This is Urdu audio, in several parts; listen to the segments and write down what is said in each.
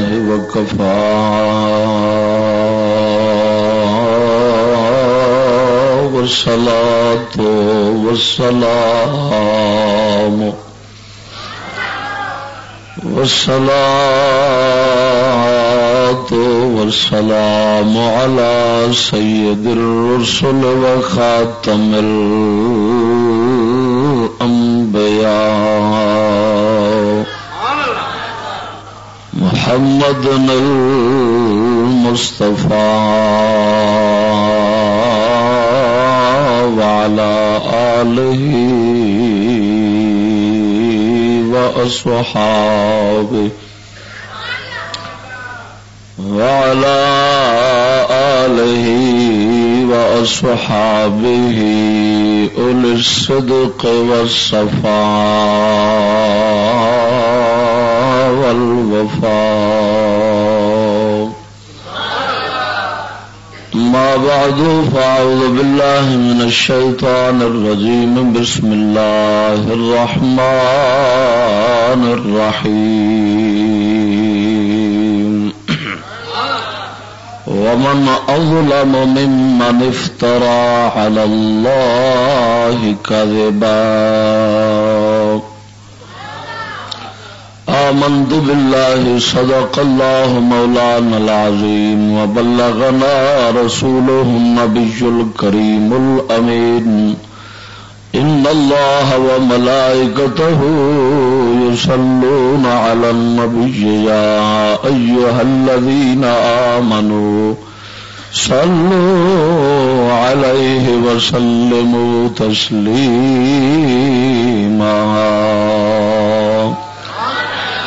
الله وكفى والصلاة والسلام۔ والصلاة والسلام على سيد الرسل وخاتم الأنبياء محمد المصطفى وعلى آله وأصحابه وعلى آله وأصحابه أولي الصدق والصفاء والوفاء. ما بعد فأعوذ بالله من الشيطان الرجيم. بسم الله الرحمن الرحيم. ومن أظلم ممن افترى على الله كذبا. آمنت بالله صدق الله مولانا العظيم وبلغنا رسوله النبي الكريم الأمين إن الله وملائكته يصلون على النبي يا أيها الذين آمنوا صلوا عليه وسلموا تسليما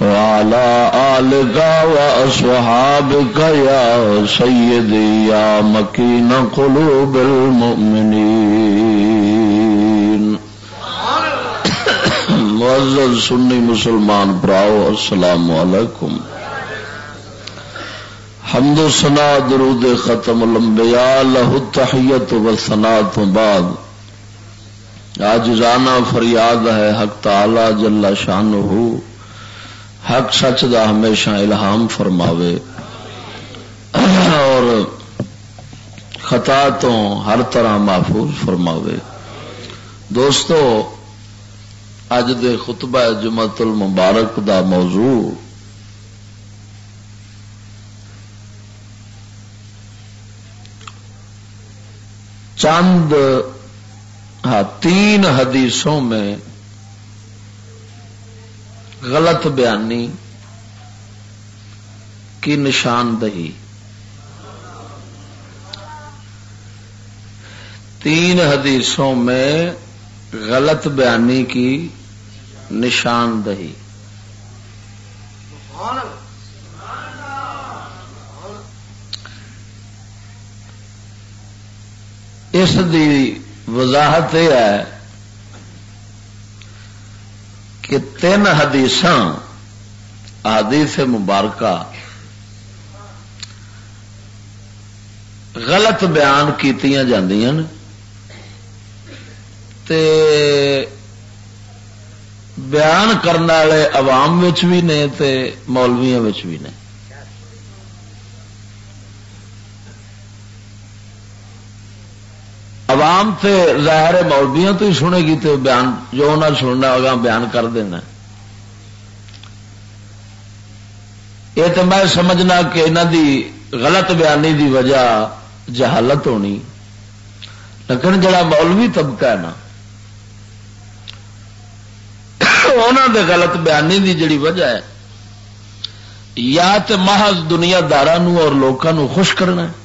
وعلى آلك وأصحابك يا سيدي يا مكين قلوب المؤمنين. معزز سنی مسلمان براؤ، السلام علیکم. حمد و سنا درود ختم الانبیاء، لہ التحیت و سنا تو بعد. آج رانا فریاد ہے حق تعالی جل شانہ حق سچ دا ہمیشہ الہام فرماوے۔ اور خطا تو ہر طرح محفوظ فرماوے۔ دوستو اج دے خطبہ جمعت المبارک دا موضوع چند ہاں تین حدیثوں میں غلط بیانی کی نشاندہی۔ تین حدیثوں میں غلط بیانی کی نشاندہی۔ اس دی وضاحت یہ ہے کہ تین حدیث حدیث مبارکہ، غلط بیان کیتیاں جاندیاں تے بیان کرنے والے عوام بھی نے، تے مولویا بھی نے۔ عوام تے ظاہر مولبیاں تو ہی سنے گی تو بیان، جو انہیں سننا ہوگا بیان کر دینا۔ یہ تو میں سمجھنا کہ انہوں دی غلط بیانی دی وجہ جہالت ہونی۔ لیکن جڑا مولوی طبقہ ہے نا انہوں دے غلط بیانی دی جڑی وجہ ہے، یا تو محض دنیا دار اور لوگوں خوش کرنا ہے۔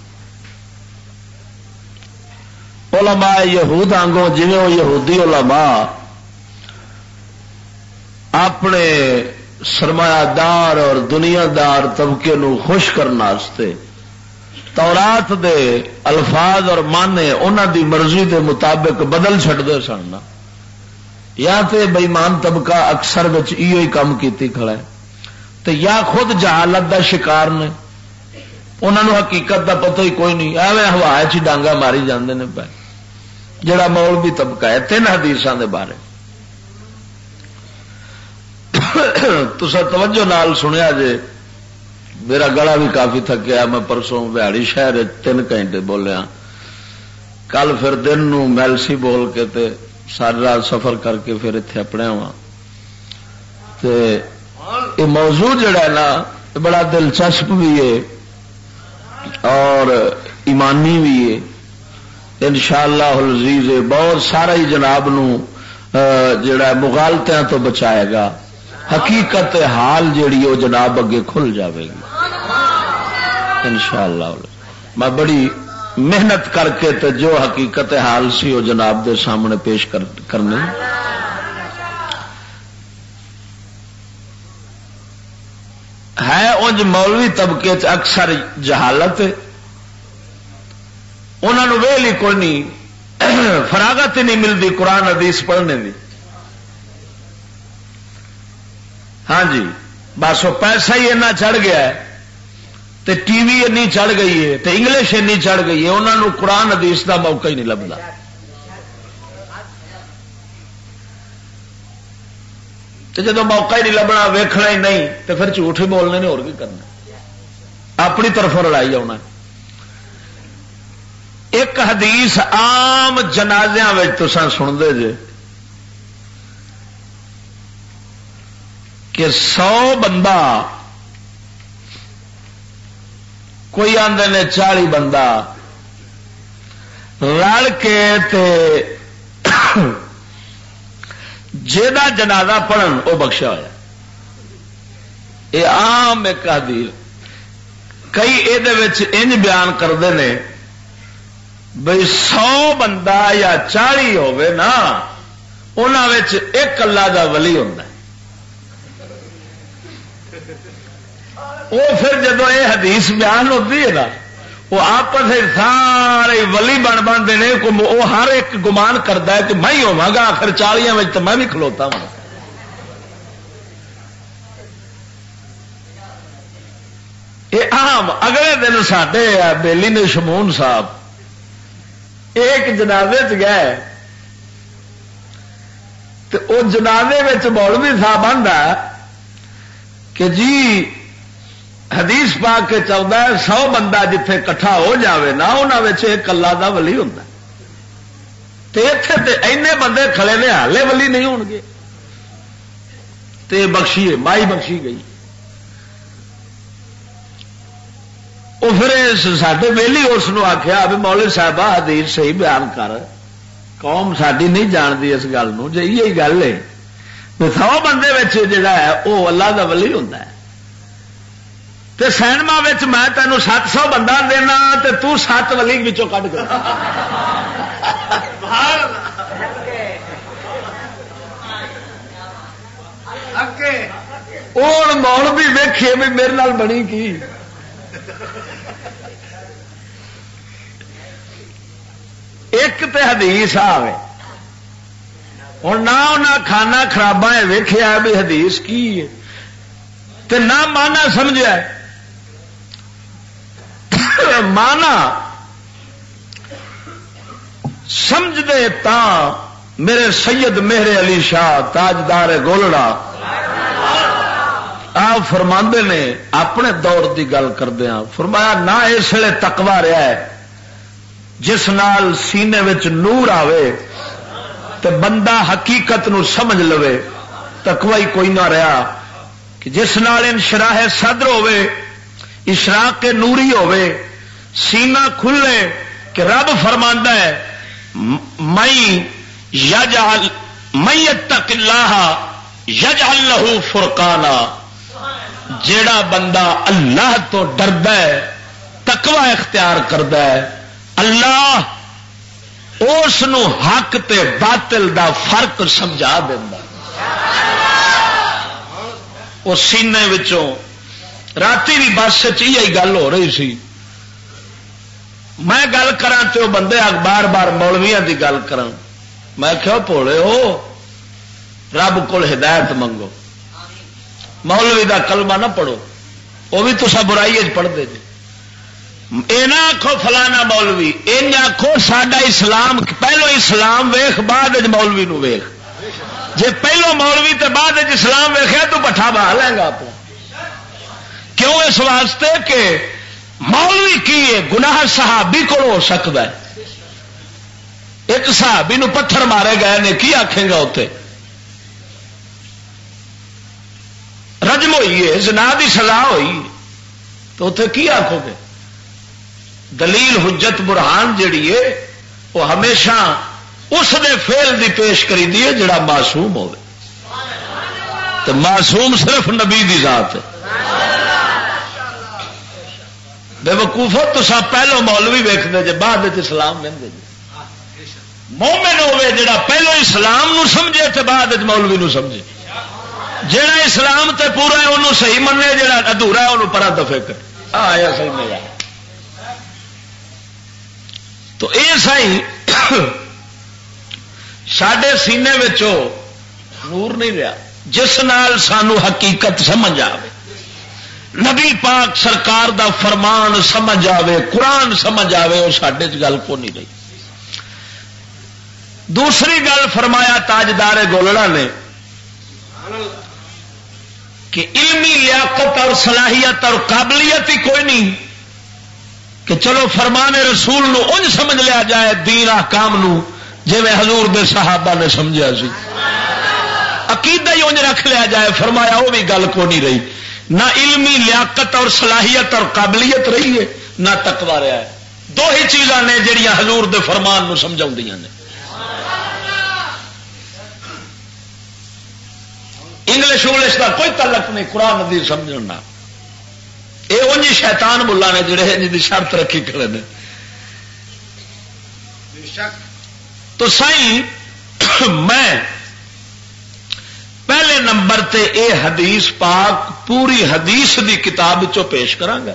علماء یہود آنگوں جی وہ یہودی علماء اپنے سرمایہ دار اور دنیا دار طبقے نو خوش کرنے تورات دے الفاظ اور مانے انہوں دی مرضی دے مطابق بدل چڑتے سن یا تے بےمان طبقہ اکثر ہی کام کیتی کھڑا ہے۔ تے یا خود جہالت دا شکار نے۔ انہوں نے حقیقت دا پتہ ہی کوئی نہیں۔ ایویں ہوا چی ڈانگا ماری جاندے نے پہ جڑا مول بھی طبقہ ہے، تین حدیثوں دے بارے۔ تسا توجہ نال سنیا جے، میرا گلا بھی کافی تھکیا، میں پرسوں بہاڑی شہر تین گھنٹے بولیا۔ کل پھر دن نو میلسی بول کے تے ساری رات سفر کر کے پھر اتنے اپنے ہوا یہ موضوع جڑا ہے نا بڑا دلچسپ بھی ہے اور ایمانی بھی ہے۔ ان شاء اللہ بہت سارا ہی جناب نو جڑا مغالتوں تو بچائے گا۔ حقیقت حال جیڑی وہ جناب اگے کھل جاوے گی۔ ان شاء اللہ میں بڑی محنت کر کے تے جو حقیقت حال سی، وہ جناب دے سامنے پیش کرنے ہے انج مولوی طبقے اکثر جہالت انہوں ویل ہی کوئی نہیں فراغت ہی نہیں ملتی قرآن حدیث پڑھنے کی ہاں جی بس وہ پیسہ ہی اینا چڑھ گیا ہے، تے ٹی وی این چڑھ گئی ہے، تے انگلش این چڑھ گئی ہے انہوں قرآن حدیث دا موقع ہی نہیں لبتا جب موقع ہی نہیں لبنا ویکھنا ہی نہیں تو پھر جھوٹ ہی بولنے نے اور کرنا۔ اپنی طرف لڑائی آنا ایک حدیث آم جنازیا سنتے جے کہ سو بندہ کوئی آدھے نے چالی بندہ رل کے تے جا جنازہ پڑھن وہ بخشا ہوا یہ آم ایک حدیث۔ کئی یہ بیان کرتے ہیں بھائی سو بندہ یا چالی ہوے نا ایک اللہ کا ولی ہوتا وہ پھر جب یہ حدیث بیان ہوتی ہے نا وہ آپس سارے ولی بن بنتے ہیں وہ ہر ایک گمان کرتا ہے کہ میں ہی ہوا گا، آخر چالیا تو میں بھی کھلوتا ہوں یہ آم اگلے دن سڈے بےلی نے شمون صاحب ایک جنازے چ گئے تو وہ جنازے مولوی صاحب آدھا کہ جی حدیث پا کے چاہتا ہے، سو بندہ جتھے کٹھا ہو جاوے نا انہوں کلا کا ولی ہوں اتے اینے بندے کھڑے نے ہالے ولی نہیں ہو گے بخشیے، مائی بخشی گئی۔ وہ پھر سڈے ویلی اس آخیا بھی مولوی صاحب حدیث صحیح بیان کر۔ قوم ساری نہیں جانتی اس گل جی یہی گل ہے۔ سو بندے جڑا ہے وہ اللہ کا ولی ہوں تے سینما میں تینوں سات سو بندہ دینا تے تو سات ولی کٹ کر مول بھی ویکھیے بھی میرے نال بنی کی۔ ایک تے حدیث آئے ہوں نہ کھانا خرابا ویخیا بھی حدیث کی ہے تے نہ مانا سمجھا مانا سمجھ دے تا میرے سید مہر علی شاہ تاجدار گولڑا آپ فرما نے اپنے دور کی گل کردیا فرمایا نہ اس لیے تکوا رہا ہے جس نال سینے نور آوے تے بندہ حقیقت نو سمجھ لو تکوا ہی کوئی نہ رہا۔ کہ جس نال ان شراہ صدر ہوے اشراق کے نوری ہوے سینا کھلے کہ رب فرما ہے مئی یج مئی تک اللہ یج اللہ فرقانا۔ جیڑا بندہ اللہ تو ڈرد ہے تکوا اختیار کرد اللہ اس حق تے باطل دا فرق سمجھا دینا وہ سینے رات بھی بس چی گل ہو رہی سی۔ میں گل کرا تو بندے بار بار مولویا کی گل کر میں کہو پوڑے ہو، رب کو ہدایت منگو۔ مولوی دا کلمہ نہ پڑھو۔ وہ بھی تصا برائی پڑھتے جی۔ یہ نہ آخو فلانا مولوی یہ آخو سڈا اسلام، پہلو اسلام ویخ بعد مولوی نو ویخ جی پہلو مولوی تے بعد اسلام ویخیا تو پٹھا بہا لیں گا آپ۔ کیوں اس واسطے کہ مولوی کی ہے؟ گناہ صحابی کو ہو سکتا ہے۔ ایک صحابی نو پتھر مارے گئے نے، کی آخے گا اتنے رجم ہوئی ہے جنا کی سزا ہوئی تو اتے کی آخو گے؟ دلیل حجت برہان جیڑی ہے، وہ ہمیشہ اس نے فیل دی پیش کری دی ہے جڑا معصوم ہو تو معصوم صرف نبی دی ذات ہے۔ بے وقوفو تو پہلو مولوی ویکتے جی بعد اسلام لیں جی مومن ہوے جڑا پہلو اسلام نو سمجھے تو بعد مولوی نو سمجھے۔ جڑا اسلام تے پورا ہے انہوں صحیح منے جڑا ادھورا ہے انہوں پرا دفے کر آیا صحیح نہیں تو یہ سی سڈے سینے نور نہیں رہا، جس نال سانو حقیقت سمجھ آئے نبی پاک سرکار دا فرمان سمجھ آئے قرآن سمجھ آئے وہ سڈے گل کو نہیں رہی۔ دوسری گل فرمایا تاجدار گولڑا نے کہ علمی لیاقت اور صلاحیت اور قابلیت ہی کوئی نہیں۔ کہ چلو فرمان رسول نو انج سمجھ لیا جائے دین احکام نو جی میں حضور دے صحابہ نے سمجھا سی۔ عقیدہ ہی انج رکھ لیا جائے، فرمایا وہ بھی گل کو نہیں رہی۔ نہ علمی لیاقت اور صلاحیت اور قابلیت رہی ہے، نہ تکوا رہا ہے۔ دو ہی چیزاں نے جہیا حضور دے فرمان نو سمجھا نے۔ انگلش انگلش کا کوئی تعلق نہیں، قرآن ندی سمجھنا یہ انجی شیطان ملا نے جڑے جی شرط رکھی کھڑے نے۔ تو سائی میں پہلے نمبر تے اے حدیث پاک پوری حدیث دی کتاب چو پیش گا۔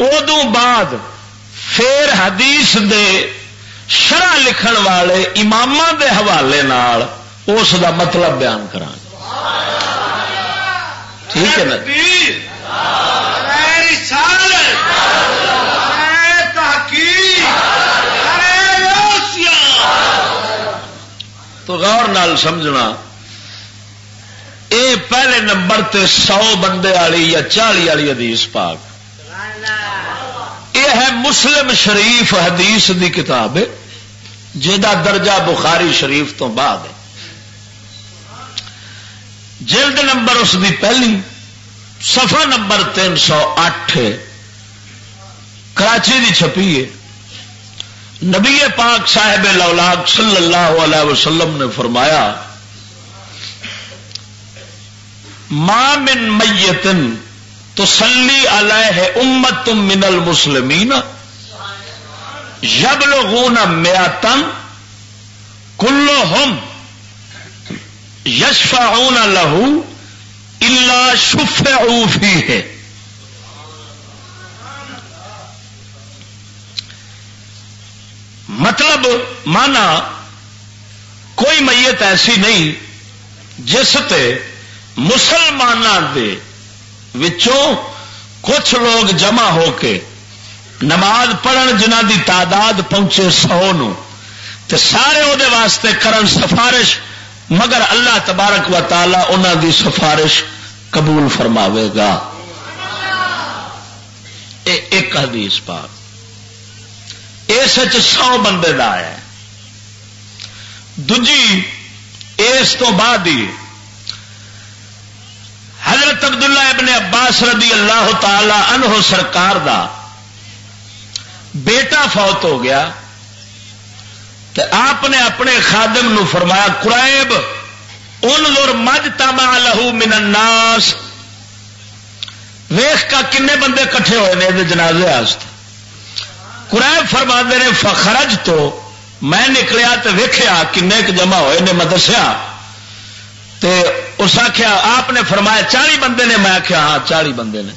ادو بعد پھر حدیث دے شرح لکھن والے امام دے حوالے نال اس دا مطلب بیان کرا ٹھیک ہے نا تو غور نال سمجھنا، اے پہلے نمبر تے سو بندے والی یا چالی والی حدیث پاک۔ یہ ہے مسلم شریف حدیث دی کتاب جا درجہ بخاری شریف تو بعد ہے۔ جلد نمبر اس دی پہلی سفا نمبر تین سو اٹھ کراچی دی چھپی ہے۔ نبی پاک صاحب لولاک صلی اللہ علیہ وسلم نے فرمایا ماں من میتن تو سلی علیہ امت من المسلمین جب لوگون میاتن کلو ہم یشفا لہو اللہ شف اوفی ہے مطلب مانا کوئی میت ایسی نہیں جس تے مسلمانوں دے وچوں کچھ لوگ جمع ہو کے نماز پڑھن جنہ دی تعداد پہنچے سو نو تے سارے وہ واسطے کرن سفارش مگر اللہ تبارک و تعالی انہوں دی سفارش قبول فرماوے گا۔ اے ایک حدیث پاک۔ اس سو بندے کا ہے۔ دجی اس تو بعد ہی حضرت عبداللہ ابن عباس رضی اللہ تعالی عنہ سرکار دا بیٹا فوت ہو گیا۔ تو آپ نے اپنے خادم نو فرمایا قرائب ان لور مجھ تما لہو من الناس۔ ویخ کا کنے بندے کٹھے ہوئے نے جنازے قرائب فرما نے، فخرج تو میں نکلیا تو ویخیا کن جمع ہوئے نے، میں دسیا۔ اس آخیا آپ نے فرمایا، چالی بندے نے۔ میں آخیا ہاں چالی بندے نے۔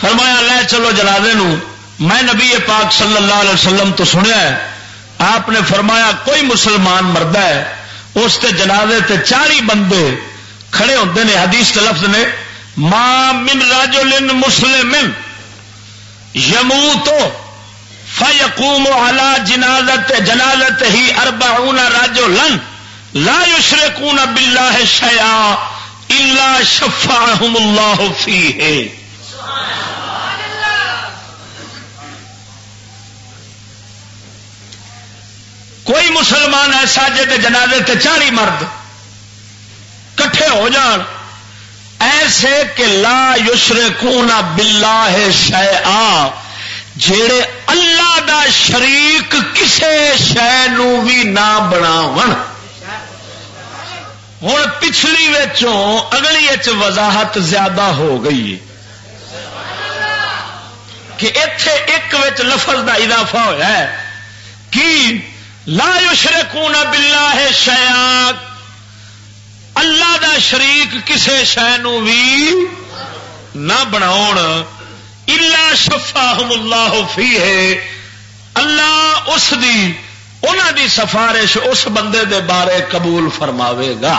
فرمایا، لے چلو جنازے نو۔ میں نبی پاک صلی اللہ علیہ وسلم تو سنیا ہے۔ آپ نے فرمایا کوئی مسلمان مرد ہے، اس تے جنازے تے چالی بندے کھڑے ہوتے ہیں حدیث کے لفظ نے ماں من راجو مسلم یمو تو فیقوم والا جنازت جنازت ہی اربا راجو لن لا یشرکون باللہ شیئا الا شفاہم اللہ فیہ۔ کوئی مسلمان ایسا جے جنازے تے چالی مرد کٹھے ہو جان۔ ایسے کہ لا یشر کونا بلا ہے شہ جڑے اللہ دا شریک کسے شہ بھی نہ بناو ہوں پچھلی اگلی وضاحت زیادہ ہو گئی۔ کہ اتے ایک لفظ کا اضافہ ہوا ہے۔ کہ لا یشرکون باللہ شیا اللہ دا شریک کسے شہ بھی نہ بناؤ الا شفاہم اللہ فی ہے اللہ اس دی انہوں دی سفارش اس بندے دے بارے قبول فرماوے گا۔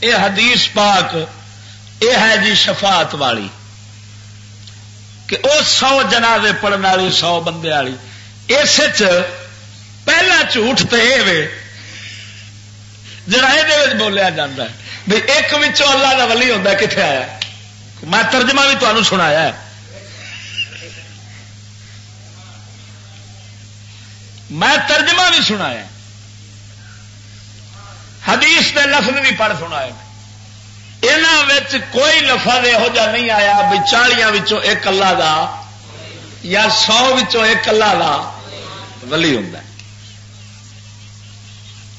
اے حدیث پاک اے ہے جی شفاعت والی۔ کہ وہ سو جنازے پڑھنے والی، سو بندے والی۔ اس پہلا جھوٹ تو یہ جڑا یہ بولیا جا بھی ایک اللہ کا ولی ہوتا کتنے آیا؟ میں ترجمہ بھی تمہیں سنایا ہے۔ میں ترجمہ بھی سنایا حدیث کے لفظ بھی پڑھ سنا یہاں کوئی لفظ یہو جہ نہیں آیا بھی چالیا ایک اللہ دا یا سو ایک اللہ دا ولی ہوں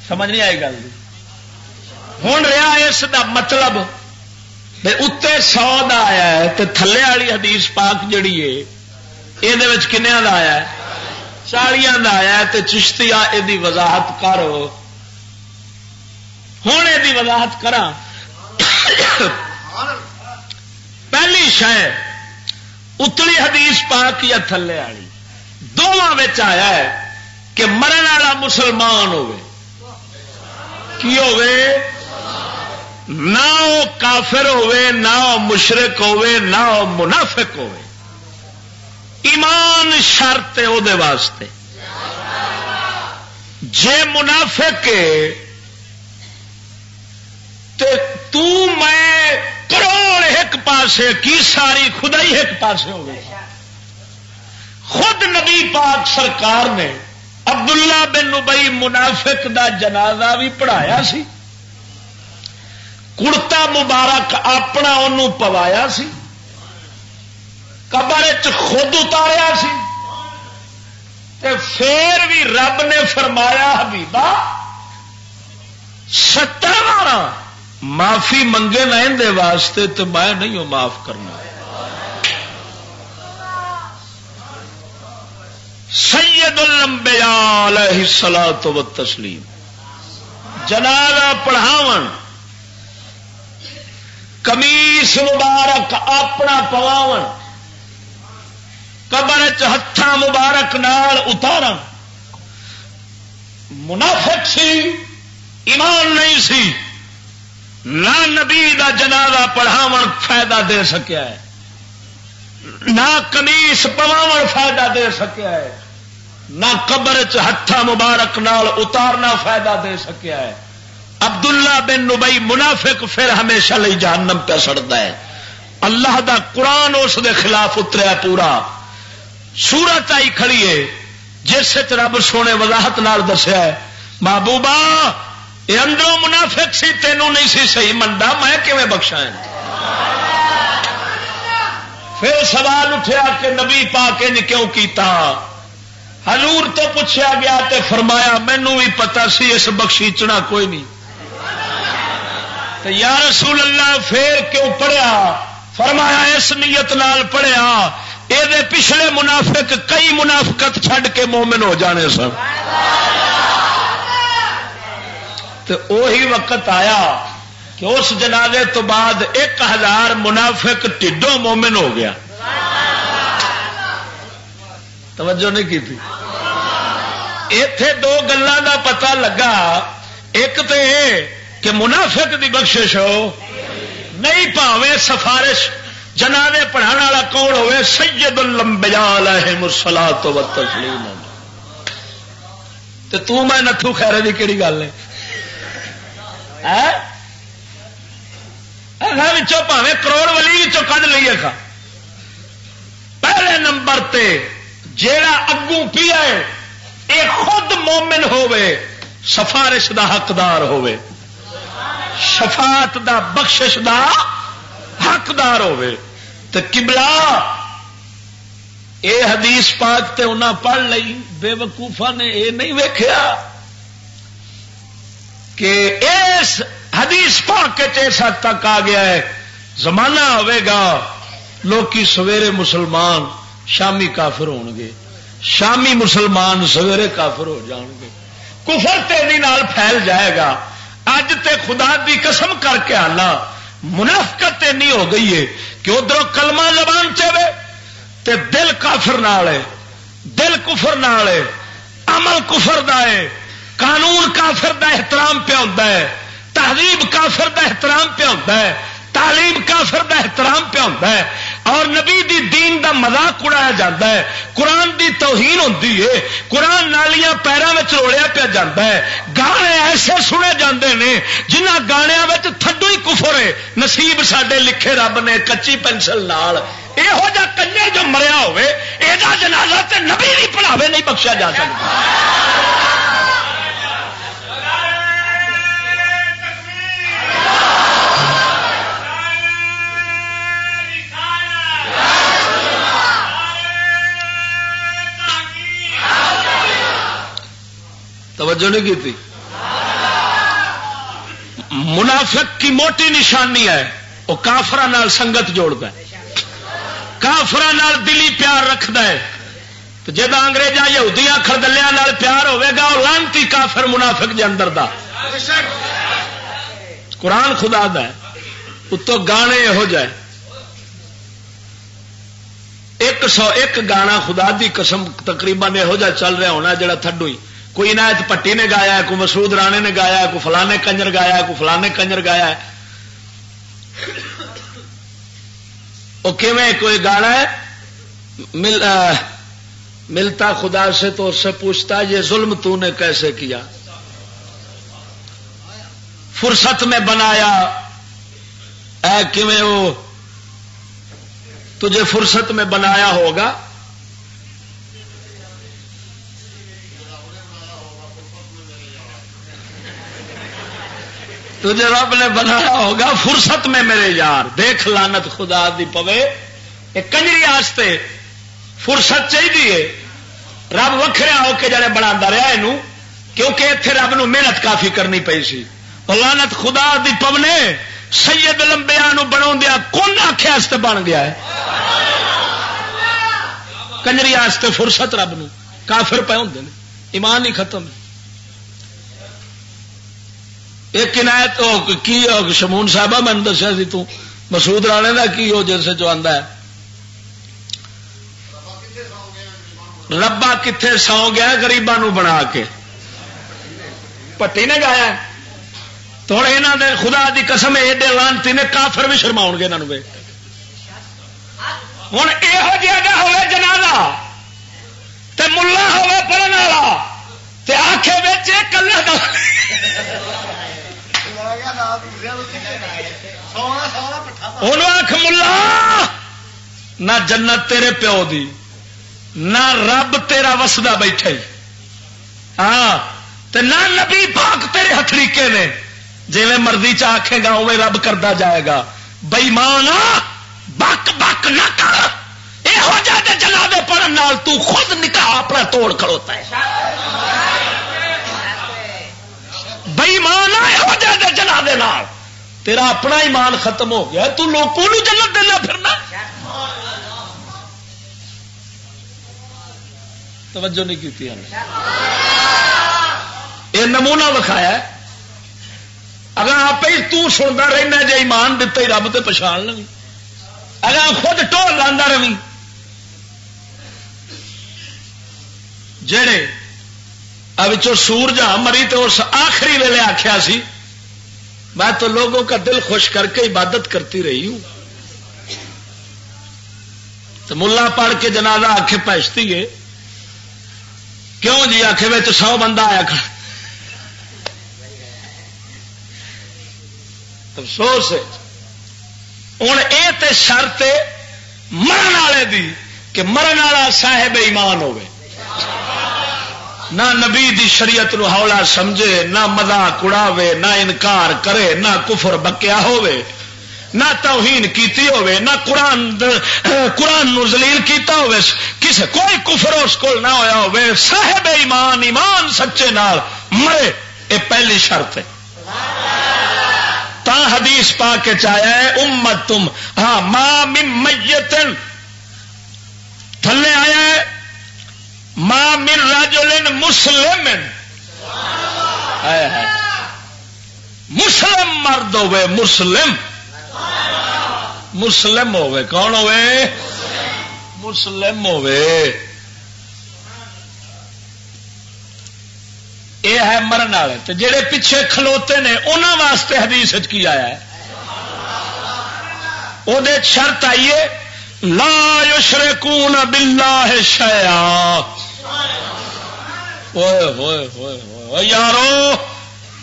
سمجھ نہیں آئی گل ہوں رہا اس دا مطلب اتنے سو دا آیا ہے تو تھلے والی حدیث پاک جڑی ہے یہ کنیا دا آیا ہے چالیا کا آیا تو چشتی یہ وضاحت کر ہوں یہ وضاحت کرا پہلی شہ اتلی حدیث پاک یا تھلے والی۔ دونوں آیا ہے کہ مرن والا مسلمان ہوے کی ہوے نہ وہ کافر ہوے نہ وہ مشرق ہوے نہ وہ منافق ہوے ایمان شرط وہ واسطے۔ جے منافق تو میں کروڑ ایک پاسے کی ساری خدائی ایک پاسے ہو گئی۔ خود نبی پاک سرکار نے عبداللہ بن نبئی منافق دا جنازہ بھی پڑھایا سی۔ کڑتا مبارک اپنا انہوں پوایا سی۔ قبر خود اتاریا سی۔ تے پھر بھی رب نے فرمایا، حبیبا، ستر بارہ معافی منگے نہ اندے واسطے تو میں نہیں ہوں معاف کرنا۔ سید الانبیاء علیہ الصلات و تسلیم جنازہ پڑھاون۔ کمیس مبارک اپنا پواون۔ قبر ہاتھ مبارک نال اتار منافق سی، ایمان نہیں سی۔ نہ نبی دا جنازہ پڑھاو فائدہ دے سکیا ہے۔ نہ کمیس پواو فائدہ دے سکیا ہے۔ نہ قبر ہاتھ مبارک نال اتارنا فائدہ دے سکیا ہے۔ عبداللہ بن نبئی منافق پھر ہمیشہ لئی جہنم پہ سڑتا ہے۔ اللہ دا قرآن اس دے خلاف اتریا پورا۔ سورت آئی کھڑی ہے۔ جس رب سونے وضاحت نال دسیا ہے، محبوبہ یہ اندروں منافق سی، تینوں نہیں سی، صحیح منتا میں کیون بخشا پھر سوال اٹھیا کہ نبی پا کے کیوں کیتا؟ حضور تو پوچھا گیا تے فرمایا مینو بھی پتا سی اس بخشیچنا کوئی نہیں۔ تو یا رسول اللہ، پھر کیوں پڑھیا؟ فرمایا، اس نیت نال پڑھیا۔ یہ پچھلے منافق، کئی منافقت چھڈ کے مومن ہو جانے سن۔ تو وہی وقت آیا کہ اس جنازے تو بعد ایک ہزار منافق ٹھڈو مومن ہو گیا۔ توجہ نہیں کی تھی؟ اتے دو گلوں کا پتا لگا۔ ایک تو یہ کہ منافق دی بخشش ہو، نہیں پاوے سفارش، جنازے پڑھانے والا کون ہوئے؟ سید الانبیاء علیہ الصلوۃ تو تسلیم تے تو میں نتھو خیرے دی کیڑی گل ہے؟ پاوے کروڑ ولی کھ لیے کھا؟ پہلے نمبر تے جیڑا اگوں پیا ہے، اے خود مومن ہوئے سفارش دا حقدار ہوئے شفاعت دا بخشش دا حقدار ہوئے تو کبلا اے حدیث پاک تے انہاں پڑھ لئی، بے وقوفا نے اے نہیں ویکھیا۔ کہ اس حدیث پاک کے چیس حد تک آ گیا ہے، زمانہ ہوئے گا، لوکی سویرے مسلمان شامی کافر ہون گے۔ شامی مسلمان سویرے کافر ہو جان گے۔ کفر تیزی نال پھیل جائے گا۔ اج تے خدا دی قسم کر کے آنا، منافقت نہیں ہو گئی ہے کہ ادھر کلمہ زبان چوے تے دل کافر نال ہے، دل کفر نال ہے، عمل کفر دا ہے۔ قانون کافر دا احترام پہ ہوتا ہے، تہذیب کافر دا احترام پہ ہوتا ہے، تعلیم کافر دا احترام پہ ہوتا ہے۔ اور نبی دی دین دا مذاق اڑایا جاتا ہے، قرآن دی توہین ہوتی ہے، قرآن نالیاں پیروں میں روڑیا پیا جاتا ہے۔ گانے ایسے سنے جاندے نے جنہ گانیا تھڈو ہی کفر ہے۔ نصیب سڈے لکھے رب نے کچی پینسل نال۔ یہو جا کنجر جو مریا ہوئے یہ جنازہ تے نبی نہیں پڑھاوے نہیں بخشا جا سکتا۔ توجہ نہیں کی تھی منافق کی موٹی نشانی ہے، وہ کافر سنگت جوڑتا ہے۔ کافر دلی پیار رکھد ہے۔ تو جب انگریزا یہودیاں خردلیا پیار ہوے گا، وہ لانتی کافر منافق اندر دا۔ قرآن خدا دا ہے۔ اتو گانے یہو جائے ایک سو ایک گانا خدا دی قسم تقریباً یہو جا چل رہا ہونا، جڑا تھڈو ہی۔ کوئی عنایت پٹی نے گایا ہے کوئی مسعود رانے نے گایا ہے کوئی فلانے کنجر گایا ہے کوئی فلانے کنجر گایا ہے۔ وہ کوئی گانا ہے؟ مل آ, ملتا خدا سے تو اس سے پوچھتا یہ ظلم تو نے کیسے کیا؟ فرصت میں بنایا۔ اے وہ تجھے فرصت میں بنایا ہوگا؟ تجھے رب نے بنایا ہوگا فرصت میں میرے یار۔ دیکھ لانت خدا دی پوے۔ ایک کنجری آستے فرصت چاہیے رب وکھرا ہو کے جڑے بنا رہا یہ کیونکہ اتنے رب نو محنت کافی کرنی پی سی۔ لانت خدا دی پونے سید لمبیا بنا دیا کون آخیا بن گیا ہے؟ کنجری آستے فرصت رب نو۔ کافر پہ ہوں ایمان ہی ختم۔ ہے ایک عنایت کی شمون صاحب میں دسیا سی تو۔ مسود رانے کا کی ہو جیسے جو آتا ہے؟ ربا کتنے سو گیا گریبان بنا کے۔ پٹی نے گایا تھوڑے یہاں دے خدا دی قسم ایڈے لانتی نے کافر بھی شرما گے یہاں ہوں یہو جگہ ہوئے جنازہ۔ تے ملا ہوئے پڑھنے والا۔ تے آخے بچے کلے آخ ملا نہ جنت تیرے پیو دی نہ رب تیرا وسدا بیٹھے ہاں نہ نبی پاک تیرے ہتھڑیے نے جی مرضی چ آخے گا اوے رب کرتا جائے گا بئیمان بک بک نہ کر یہو جہ جلا دے پڑھنے تو خود نکاح اپنا توڑ کھڑوتا ہے بئیمان ہو جائے جنا دے تیرا اپنا ایمان ختم ہو گیا تو لوگوں جنت دینا پھرنا۔ توجہ نہیں کی یہ نمونہ وکھایا اگر آپ ہی تنتا رہنا جی ایمان دتا ہی رب تو پچھان لوگ اگر خود ٹول لانا رہی جڑے اب سور جہاں مری تو اس آخری ویلے آخیا سی، میں تو لوگوں کا دل خوش کر کے عبادت کرتی رہی ہوں۔ تو ملا پڑھ کے جنازہ آخ پہچتی ہے۔ کیوں جی آخ میں تو سو بندہ آیا کھڑا۔ افسوس ہوں یہ شرط مرن والے دی کہ مرن والا صاحب ایمان ہوئے نہ نبی دی شریعت نو ہولا سمجھے، نہ مزاق اڑاوے، نہ انکار کرے، نہ کفر بکیا ہوئے نہ توہین کیتی ہوئے نہ قرآن قرآن نو زلیل کیتا ہوئے کسے کوئی کفر اس کو نہ ہویا ہوئے صاحب ایمان ایمان سچے نال مرے، اے پہلی شرط ہے۔ تا حدیث پا کے چایا ہے امت تم ہاں ماں میتن، تھلے آیا ہے ماں من رجل مسلم. مسلم مرد ہوئے، مسلم. مسلم ہوئے، کون ہوئے؟ مسلم ہوئے. یہ ہے مرن والے. تو جہے پیچھے کھلوتے نے انہوں واسطے حدیث کی آیا ہے؟ وہ شرط آئیے، لا یشرکون باللہ شیا یارو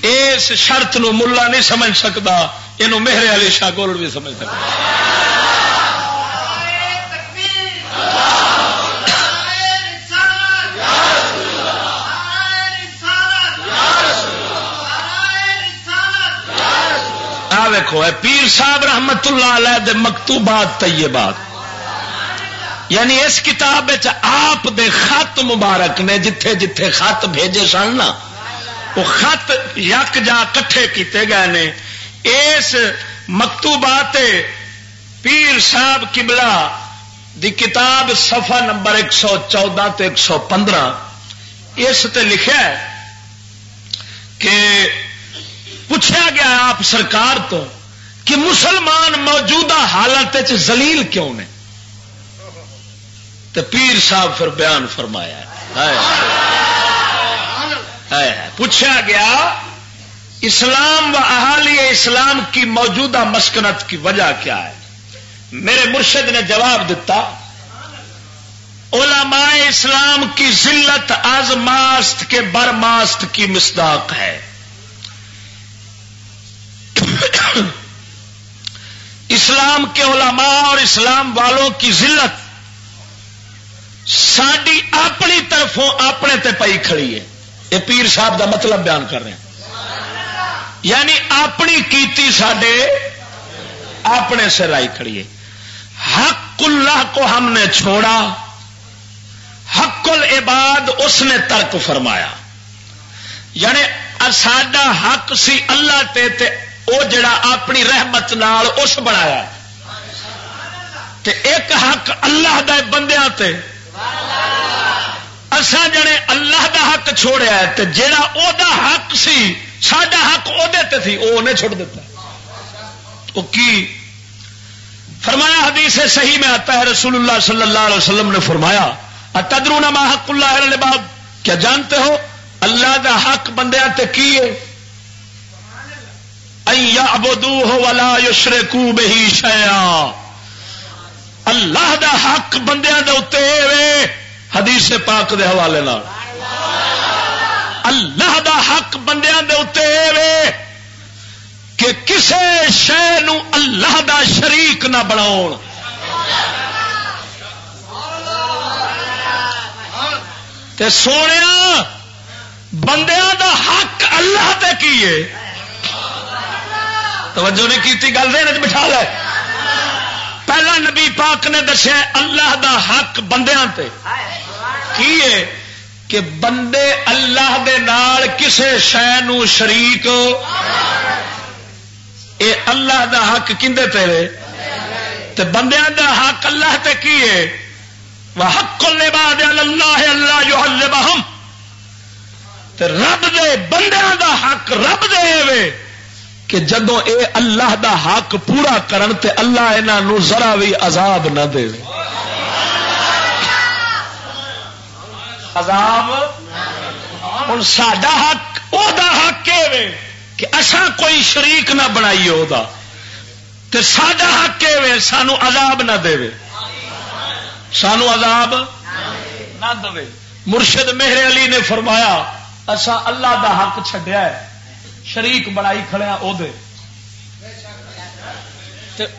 اس شرط نو ملا نہیں سمجھ سکتا یہ میرے علی شاہ گولڈ بھی سمجھ سکتا ویکو پیر صاحب رحمت اللہ علیہ دے مکتوبات طیبات یعنی اس کتاب آپ دے خط مبارک نے جتھے جتھے خط بھیجے سن نا، وہ خط یک جا کٹھے کیتے گئے نے۔ اس مکتوبات پیر صاحب کبلا دی کتاب صفحہ نمبر ایک سو چودہ تو ایک سو پندرہ، اس تے لکھا ہے کہ پوچھا گیا آپ سرکار تو کہ مسلمان موجودہ حالت زلیل کیوں نے؟ تو پیر صاحب پھر بیان فرمایا پوچھا گیا اسلام و احالی اسلام کی موجودہ مسکنت کی وجہ کیا ہے؟ میرے مرشد نے جواب دیتا علماء اسلام کی ذلت آزماست کے برماست کی مصداق ہے۔ اسلام کے علماء اور اسلام والوں کی ذلت ساری اپنی طرفوں اپنے تے پئی کھڑی ہے۔ یہ پیر صاحب دا مطلب بیان کر رہے ہیں۔ یعنی اپنی کیتی سڈے اپنے سے رائی کھڑی ہے۔ حق اللہ کو ہم نے چھوڑا، حق العباد اس نے ترک فرمایا۔ یعنی ساڈا حق سی اللہ تے تے او جڑا اپنی رحمت نال اس بنایا تے ایک حق اللہ دا بندیاں تے اسا جڑے اللہ دا حق چھوڑیا ہے تے جڑا او دا حق سی سڈا حق وہ سی وہ انہیں چھوڑ دیتا وہ کی؟ فرمایا حدیث صحیح میں آتا ہے، رسول اللہ صلی اللہ علیہ وسلم نے فرمایا تدرو نما حق اللہ باب کیا جانتے ہو؟ اللہ دا حق بندیا تے کی ہے؟ ابدو ہو والا یشر بہی شیا اللہ دا حق بندیا دے اتنے حدیث پاک دے حوالے نال۔ اللہ دا حق بندیاں دے کہ کسے شہ اللہ دا شریک نہ بناؤ تے سونے بندیاں دا حق اللہ تے کیے؟ توجہ نے کیتی، گل دے بٹھا لے۔ پہلا نبی پاک نے دسیا اللہ دا حق بندیاں تے۔ کیے کہ بندے اللہ دے نال کسے شہ شریک اے اللہ دا حق کھے تیرے تے بندیاں دا حق اللہ تے کی ہے؟ وہ حق اللہ اللہ اللہ جو تے رب دے بندیاں دا حق رب دے وے۔ کہ جدو اے اللہ دا حق پورا کرن تے اللہ انہوں ذرا بھی عذاب نہ دے۔ عذاب؟ ہوں سڈا حق وہ حق کہ اصا کوئی شریک نہ بنائیے وہ سڈا حق یہ سانو عذاب نہ دے۔ سانو عذاب نہ دے۔ مرشد مہر علی نے فرمایا اصا اللہ دا حق چڈیا ہے۔ شریک بنائی کھڑے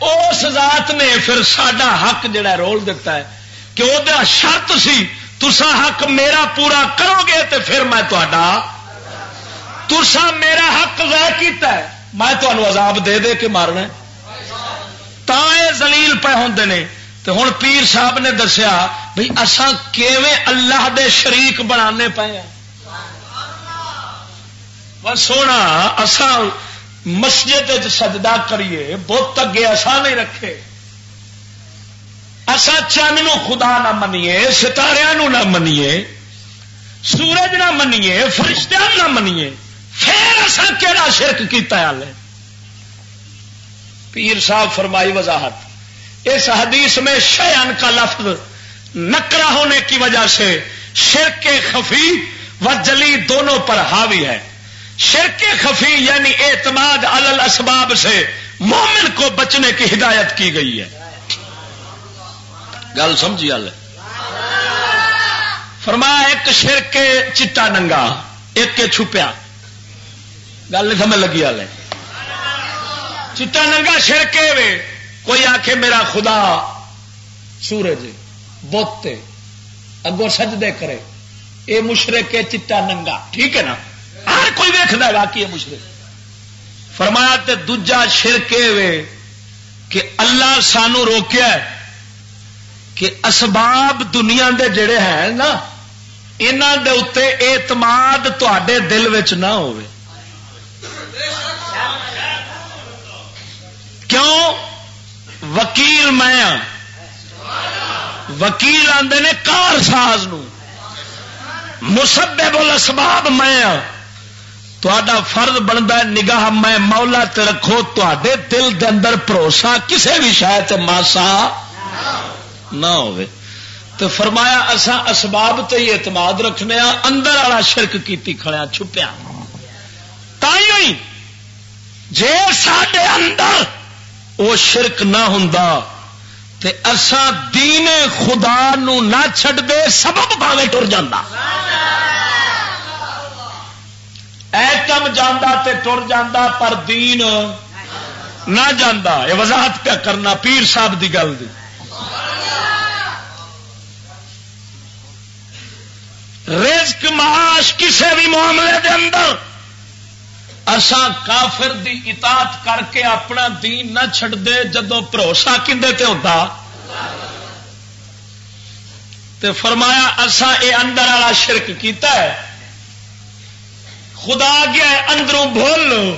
وہ اس ذات نے پھر سڈا حق جڑا رول دیتا ہے کہ وہ شرط سی تسا حق میرا پورا کرو گے تو پھر میں تسا میرا حق ضائع کیتا ہے۔ میں تمہیں عذاب دے دے کے مارنا تا یہ زلیل پہ ہوں نے تو ہوں پیر صاحب نے دسیا بھائی اسان کیویں اللہ دے شریک بنانے پے ہیں؟ سونا اسان مسجد سجدہ کریے بت اگے اصا نہیں رکھے۔ اصا چند نو خدا نہ منیے ستارے نہ منیے، سورج نہ منیے فرشتہ نہ منیے۔ پھر اصا کہڑا شرک کیتا ہے پیر صاحب فرمائی وضاحت، اس حدیث میں شیان کا لفظ نکرا ہونے کی وجہ سے شرک خفی و جلی دونوں پر حاوی ہے۔ شرک خفی یعنی اعتماد علل اسباب سے مومن کو بچنے کی ہدایت کی گئی ہے۔ گل سمجھی گل فرمایا، ایک شر کے چٹا ننگا، ایک کے چھپیا۔ گل نہیں سمجھ لگی ہے چٹا ننگا شر کے وے۔ کوئی آخ میرا خدا سورج بوتے اگوں سجدے کرے۔ اے مشرق کے چٹا ننگا۔ ٹھیک ہے نا؟ ہر کوئی ویکد واقعی ہے مشرق۔ فرمایا تے دوجا شر کے وے کہ اللہ سانو روکیا ہے کہ اسباب دنیا دے جڑے ہیں نا انہوں دے اتنے اعتماد تے دل نہ ہو کیوں؟ وکیل میں ہاں۔ وکیل آدھے نے کار ساز مسبے بول اسباب میں ہاں۔ تا فرد بنتا نگاہ میں مولا تے رکھو تے دل دے اندر بھروسہ کسے بھی شاید ماسا نہ تو فرمایا اسا اسباب تے ہی اعتماد رکھنے اندر والا شرک کیتی کھڑیا چھپیا۔ تھی جی سڈے اندر وہ شرک نہ ہوں تے اسا دین خدا نو نہ چھڈ دے سبب پاوے ٹر جانا ایٹم جانا تے ٹر جانا پر دین نہ جانا یہ وضاحت پیا کرنا پیر صاحب دی گل دی۔ رزق معاش کسی بھی معاملے دے اندر اسا کافر دی اطاعت کر کے اپنا دین نہ چھڑ دے جدو بھروسہ کھے تے ہوتا تے فرمایا اسا اے اندر والا شرک کیتا ہے۔ خدا گیا ہے، اندروں بھول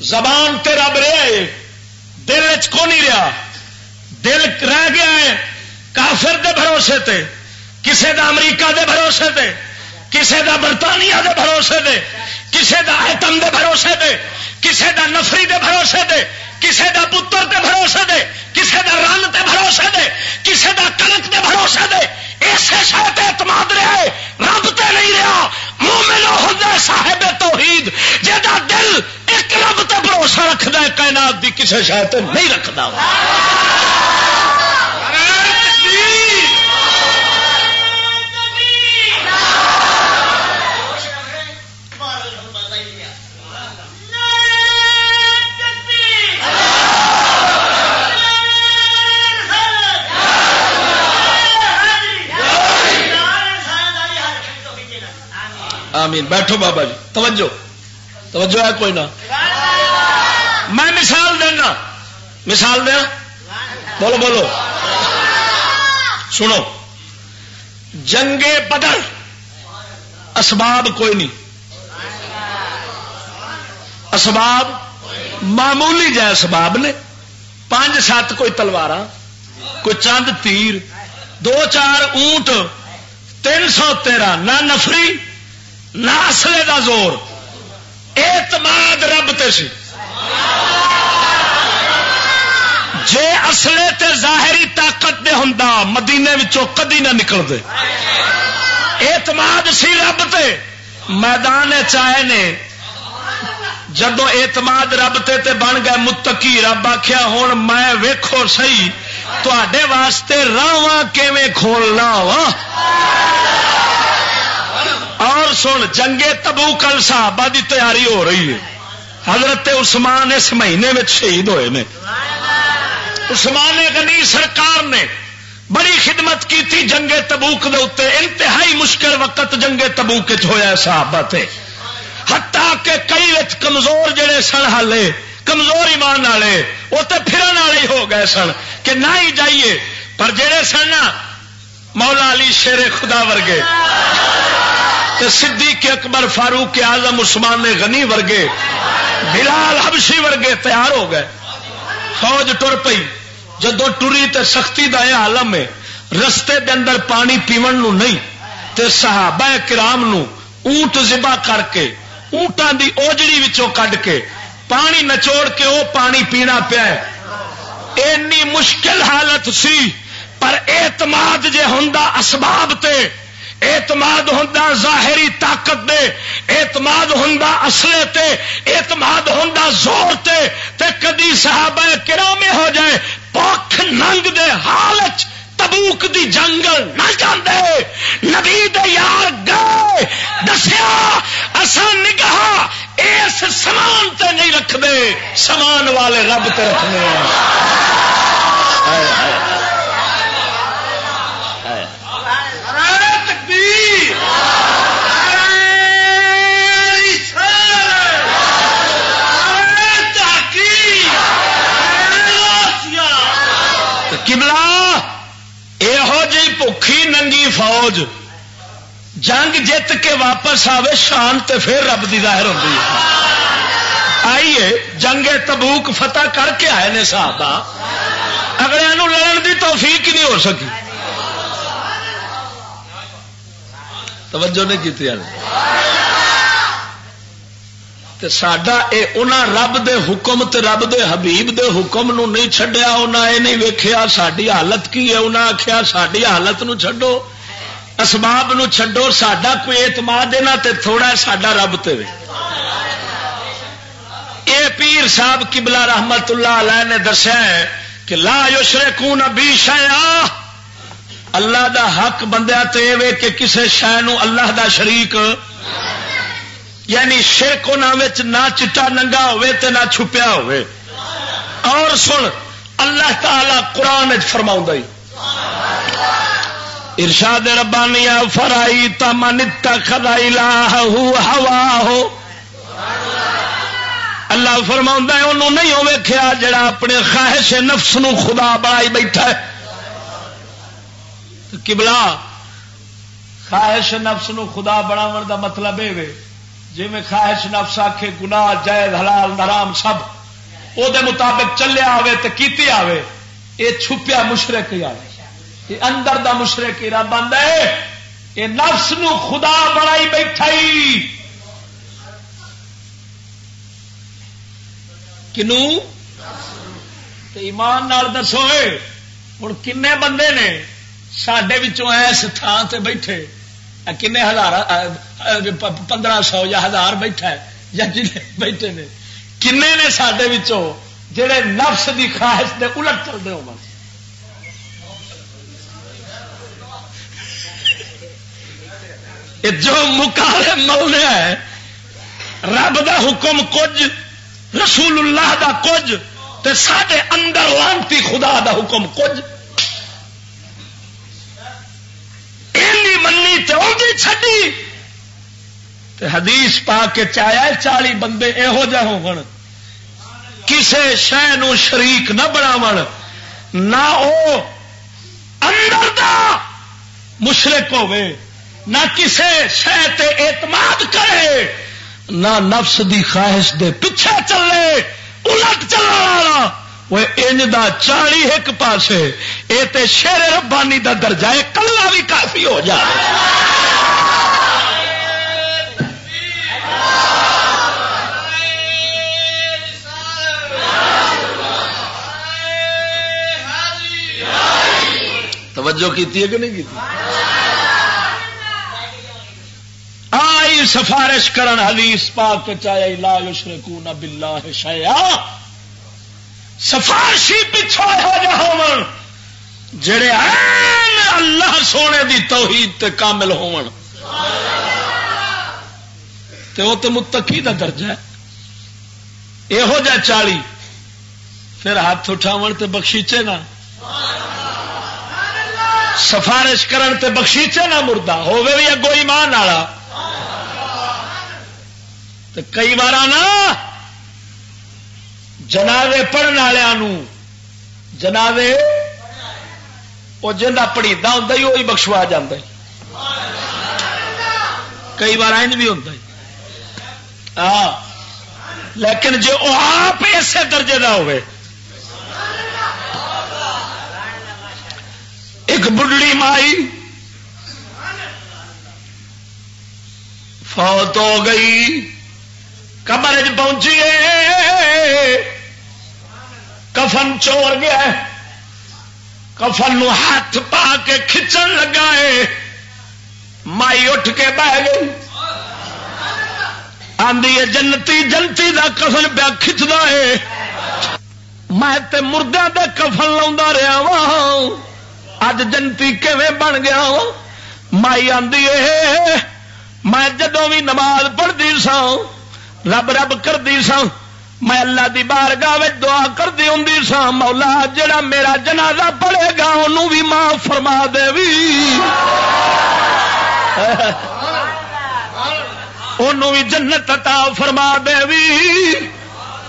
زبان تے رب رہے دل کو نہیں رہا۔ دل رہ گیا ہے کافر دے بھروسے تے، کسے دا امریکہ دے بھروسے تے، کسے دا برطانیہ دے بھروسے دے کسے دا ایٹم دے بھروسے دے کسے دا نفری دے بھروسے دے کسے دا پتر تے بھروسے دے، کسے دا رن تے بھروسے دے، کسے دا کنک تے بھروسے دے۔ ایسے شاید اعتماد رہے رب تے نہیں رہا۔ مومن ہوتا صاحب توحید جہاں دل ایک رب تے بھروسہ رکھتا ہے، کائنات دی کسے شاید نہیں رکھتا آمین۔ بیٹھو بابا جی۔ توجہ۔ توجہ ہے کوئی نہ۔ میں مثال دینا۔ مثال دیا۔ بولو بولو۔ سنو۔ جنگے بدر۔ اسباب کوئی نہیں۔ اسباب معمولی جائے اسباب نے۔ پانچ سات کوئی تلوار کوئی چند تیر، دو چار اونٹ، تین سو تیرہ نہ نفری۔ نہ اصلے دا زور۔ اعتماد رب تے سی۔ جے اصلے تے ظاہری طاقت دے ہوں مدینے وچوں کدی نہ نکلتے اعتماد سی رب تے۔ میدان چائے نے۔ جدو اعتماد رب تے تے بن گئے، متقی رب آخیا ہوں میں ویکھو سی تے واسطے راواں کیویں کھولنا وا؟ سن، جنگے تبو کل صحابہ دی تیاری ہو رہی ہے۔ حضرت عثمان اس مہینے میں شہید ہوئے نے۔ عثمان غنی سرکار نے بڑی خدمت کی تھی جنگے تبوک دے اتنے انتہائی مشکل وقت جنگے تبوک ہوا صحابہ تھے ہتا کہ کئی کمزور جڑے سن ہالے کمزور ایمان والے، وہ تو پھرن والے ہو گئے سن کہ نہ ہی جائیے۔ پر جڑے سن مولا علی شیر خدا ورگے۔ صدیق اکبر فاروق آزم عثمان غنی ورگے، بلال حبشی ورگے تیار ہو گئے۔ فوج ٹر پئی۔ جدو ٹری تے سختی دا یہ عالم ہے، رستے دے اندر پانی پیون نو نہیں، تے صحابہ کرام نو اونٹ زبا کر کے اونٹان دی اوجڑی وچوں کڈ کے، پانی نچوڑ کے وہ پانی پینا پیا اینی مشکل حالت سی، پر اعتماد جے ہوں اسباب تے اعتماد ہوں ظاہری طاقت دے، اعتماد ہوں اصلے تے، اعتماد ہوں زور تے تے کدی صحابہ کرامے ہو جائے پوکھ ننگ دے حالت تبوک دی جنگل نہ جاندے، نبی دے یار گئے، دسیا اصا نگاہ اس سامان تے نہیں رکھ دے سامان والے رب تے رکھنے۔ جنگی فوج۔ جنگ جیت کے واپس آوے، شان تے پھر رب دی ظاہر ہوتی ہے۔ آئیے، جنگ تبوک فتح کر کے آئے نے صحابہ۔ اگلے لڑن دی توفیق ہی نہیں ہو سکی۔ توجہ نہیں کی سڈا یہ رب دے حکم تے رب دے حبیب دے حکم نو نہیں چڈیا انہیں یہ نہیں ویکیا ساری حالت کی ہے انہیں آخیا ساری حالت نو چھڈو، اسباب نو چھڈو سڈا کوئی اعتماد دینا تے تھوڑا سڈا رب تے وے اے پیر صاحب کبلا رحمت اللہ علیہ نے دسیا ہے کہ لا یوشرے کون ابھی شایا اللہ دا حق بندیا تے وے کہ کسے شہ اللہ دا شریک یعنی شرک انہوں نہ چٹا ننگا ہوے تے نہ چھپیا ہوے اور سن، اللہ تعالی قرآن فرما ارشاد ربانی فرائی تمن خدائی لاہ ہوا ہو اللہ فرما انہوں نہیں ہو ویخیا جڑا اپنے خواہش نفس نو خدا بنائی بیٹھا ہے۔ کبلا خواہش نفس نو خدا بناو دا مطلب یہ جی میں خواہش نفس آخے گنا جائز، حلال، نرام سب وہ مطابق چلیا آئے تو کیتی آئے یہ چھپیا مشرق ہی آئے یہ اندر دا مشرق ہی رب آدھا یہ نفس نو خدا بڑائی بیٹھا کنو؟ تے ایمان نال دسو ہوں کن بندے نے سڈے ایس تھان سے بیٹھے۔ کن ہزار پندرہ سو یا ہزار بیٹھا ہے یا جن بیٹھے نے کن نے سڈے جڑے نفس کی خواہش کے الٹ چلتے ہو جو مکالے مولے ہے رب دا حکم کچھ رسول اللہ دا کچھ تے سڈے اندر لانتی خدا دا حکم کچھ منی چڈی حدیث پا کے چایا چالی بندے یہو جہ ہو کسے شہ شریک نہ بناو نہ او اندر دا مشرق ہوے نہ کسے شہ تے اعتماد کرے، نہ نفس دی خواہش دے پیچھے چلے، الٹ چلنے والا۔ وہ انج دا چالی ایک پاسے، اے تے شیر ربانی دا درجہ ہے کلا بھی کافی ہو جائے۔ توجہ کی کہ نہیں کی آئی سفارش کرن حدیث پاک کے چاہے لا یشرکون باللہ شیئا۔ سفارشی پچھو ہو جا ہون، جڑے این اللہ سونے دی توحید تے کامل ہون۔ تے وہ تے متقی دا درجہ ہے۔ یہو جا چالی، پھر ہاتھ اٹھاون تے بخشیچے نہ سفارش کرن تے بخشیچے نہ مردہ ہوگے بھی اگو ایمان والا۔ تو کئی بار نا، جنازے پڑھنے والوں جنازے وہ جا پڑیدا ہوں وہی بخشوا جا کئی بار اینج بھی ہوتا ہاں لیکن جو آپ اسی درجے کا ہوئے ایک بڑھڑی مائی۔ فوت ہو گئی۔ کمر پہنچی کفن چور گیا کفن نو ہاتھ پا کے کھچن لگا ہے۔ مائی اٹھ کے بہ گئی۔ آدھی ہے، جنتی جنتی دا کفن پیا کھچتا ہے۔ میں تے مردہ دے کفن لا رہا وا اج جنتی کیویں بن گیا مائی آدھی میں جدو بھی نماز پڑھتی سا رب رب کرتی سا میں اللہ دی بار گاہ دعا کرتی ہوں سا مولا جڑا میرا جنازہ پڑے گا انہوں بھی ماں فرما دے انہوں بھی جنت عطا فرما دے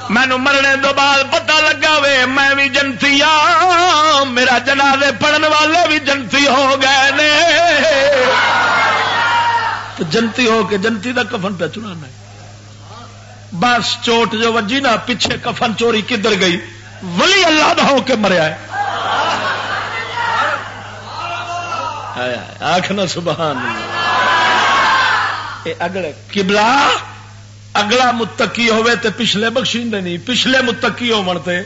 مینو مرنے دو بعد پتا لگا وے، میں بھی جنتی ہاں میرا جنازے پڑھن والے بھی جنتی ہو گئے نے۔ جنتی ہو کے جنتی کا کفن پہ چڑھانا بس چوٹ جو وجی نا، پیچھے کفن چوری کدھر گئی؟ ولی اللہ دا ہو کے مریا ہے۔ آخنا سبحان اگلے کبلا اگلا متقی ہوئے تے پچھلے بخشی نہیں، پچھلے متقی ہو مرتے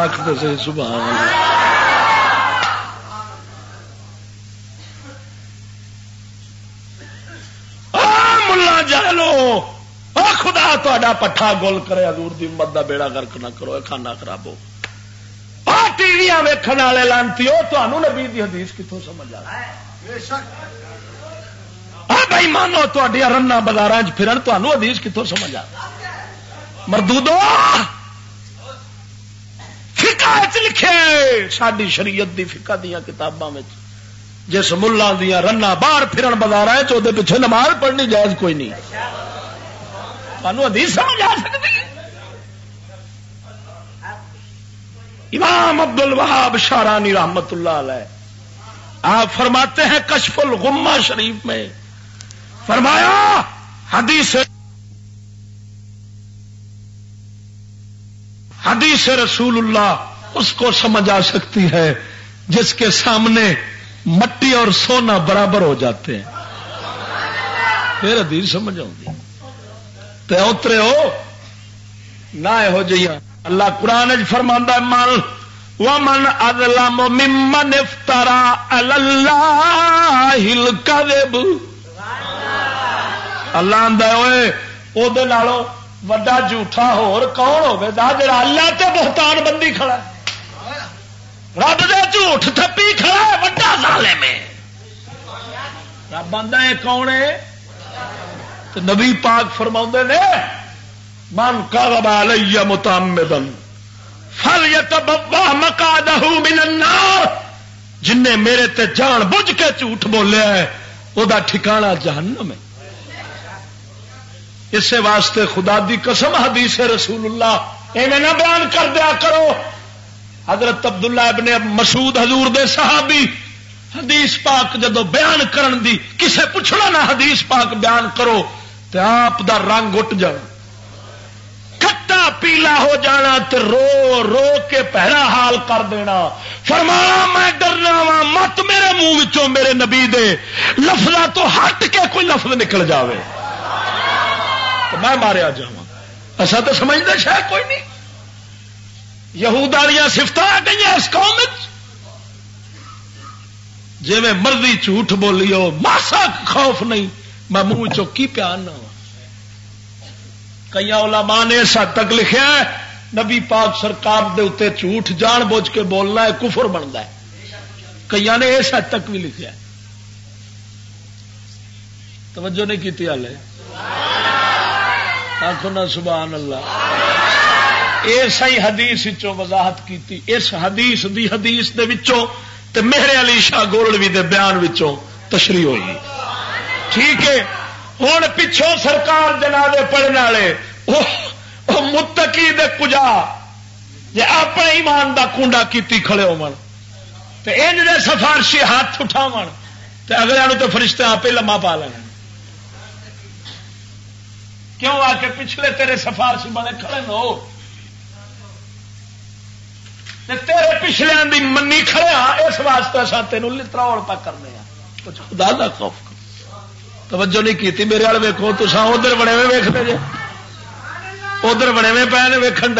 آخ سے سبحان ملا جانو۔ خدا تا پٹھا گول کرے، حضور دی امت دا بیڑا گرک نہ کرو کھانا خراب ہو ٹی وی ویکن والے لانتی ہو تو نبی دی حدیث کتوں سمجھ آ بھائی مانو تھی رنا بازار پھرن تمہوں حدیث کتوں سمجھ آ مردو فکا لکھے ساری شریعت دی فکا دیا کتاباں جس ملان دیا رنا باہر پھرن بازار پیچھے نماز پڑھنی جائز کوئی نہیں۔ حدیث سمجھ آ سکتی امام عبد الوہاب شارانی رحمت اللہ علیہ، آپ فرماتے ہیں، کشف الغمہ شریف میں فرمایا، حدیث حدیث رسول اللہ اس کو سمجھ آ سکتی ہے جس کے سامنے مٹی اور سونا برابر ہو جاتے ہیں۔ پھر حدیث سمجھ آؤں اترے ہو، نہ یہو جی اللہ قرآن فرما من ومن ادلم ممن افطرا اللہ اللہ ہوئے وہ وڈا جھوٹا ہور کون ہوگا جڑا اللہ تے بہتان بندی کھڑا رب دے جھوٹ تھپی کھڑا ہے، وڈا ظالم رب آدھا ہے، کون ہے؟ تو نبی پاک فرما نے، من کا لیا متامدن فل یا مکا جن نے میرے تے جان بوجھ کے جھوٹ بولیا ہے وہ ٹھکانا جہنم ہے۔ اسے واسطے خدا دی قسم حدیث رسول اللہ ایویں نہ بیان کر دیا کرو۔ حضرت عبداللہ ابن مسعود حضور دے صحابی، حدیث پاک جدو بیان کرن دی، کسے پوچھنا نہ حدیث پاک بیان کرو آپ دا رنگ اٹھ جانا کھٹا پیلا ہو جانا تو رو رو کے پہرا حال کر دینا۔ فرمایا، میں ڈرنا وا مت میرے منہ میرے نبی دے۔ لفظ تو ہٹ کے کوئی لفظ نکل جاوے۔ میں ماریا جا ایسا تو سمجھتے شاید کوئی نہیں۔ یہوداریاں سفت آ گئی اس قوم جی میں مرضی جھوٹ بولیو ماسا خوف نہیں۔ میں منہ چوکی پیان نہ کئی علماء نے اس حد تک لکھا ہے، نبی پاک سرکار دے اتنے جھوٹ جان بوجھ کے بولنا ہے، کفر بنتا ہے۔ کئی نے اس حد تک بھی لکھا ہے۔ توجہ نہیں کی ہال آخو نا سبحان اللہ۔ اس حدیث وضاحت کی اس حدیث دی حدیث دے وچوں تے میرے علی شاہ گولڑوی دے بیان وچوں تشریح ہوئی۔ ٹھیک ہے۔ ہوں پچھوں سرکار جنازے پڑھنے والے متقی دے کجا جی اپنے ایمان دا کنڈا کیتی کھڑے ہو سفارشی ہاتھ اٹھاو اگلے تو فرشتے آپ لما پا لینا کیوں آ کے پچھلے تیرے سفارشی بڑے کھڑے نو تیرے پچھلے کی منی کھڑے ہاں اس واسطے سا تین تروڑ پا کرنے ہاں۔ خدا دا خوف توجہ نہیں کی میرے والے ویکو تو ادھر بڑے ہوئے ویختے جی ادھر بڑے ہوئے پے نے ویکن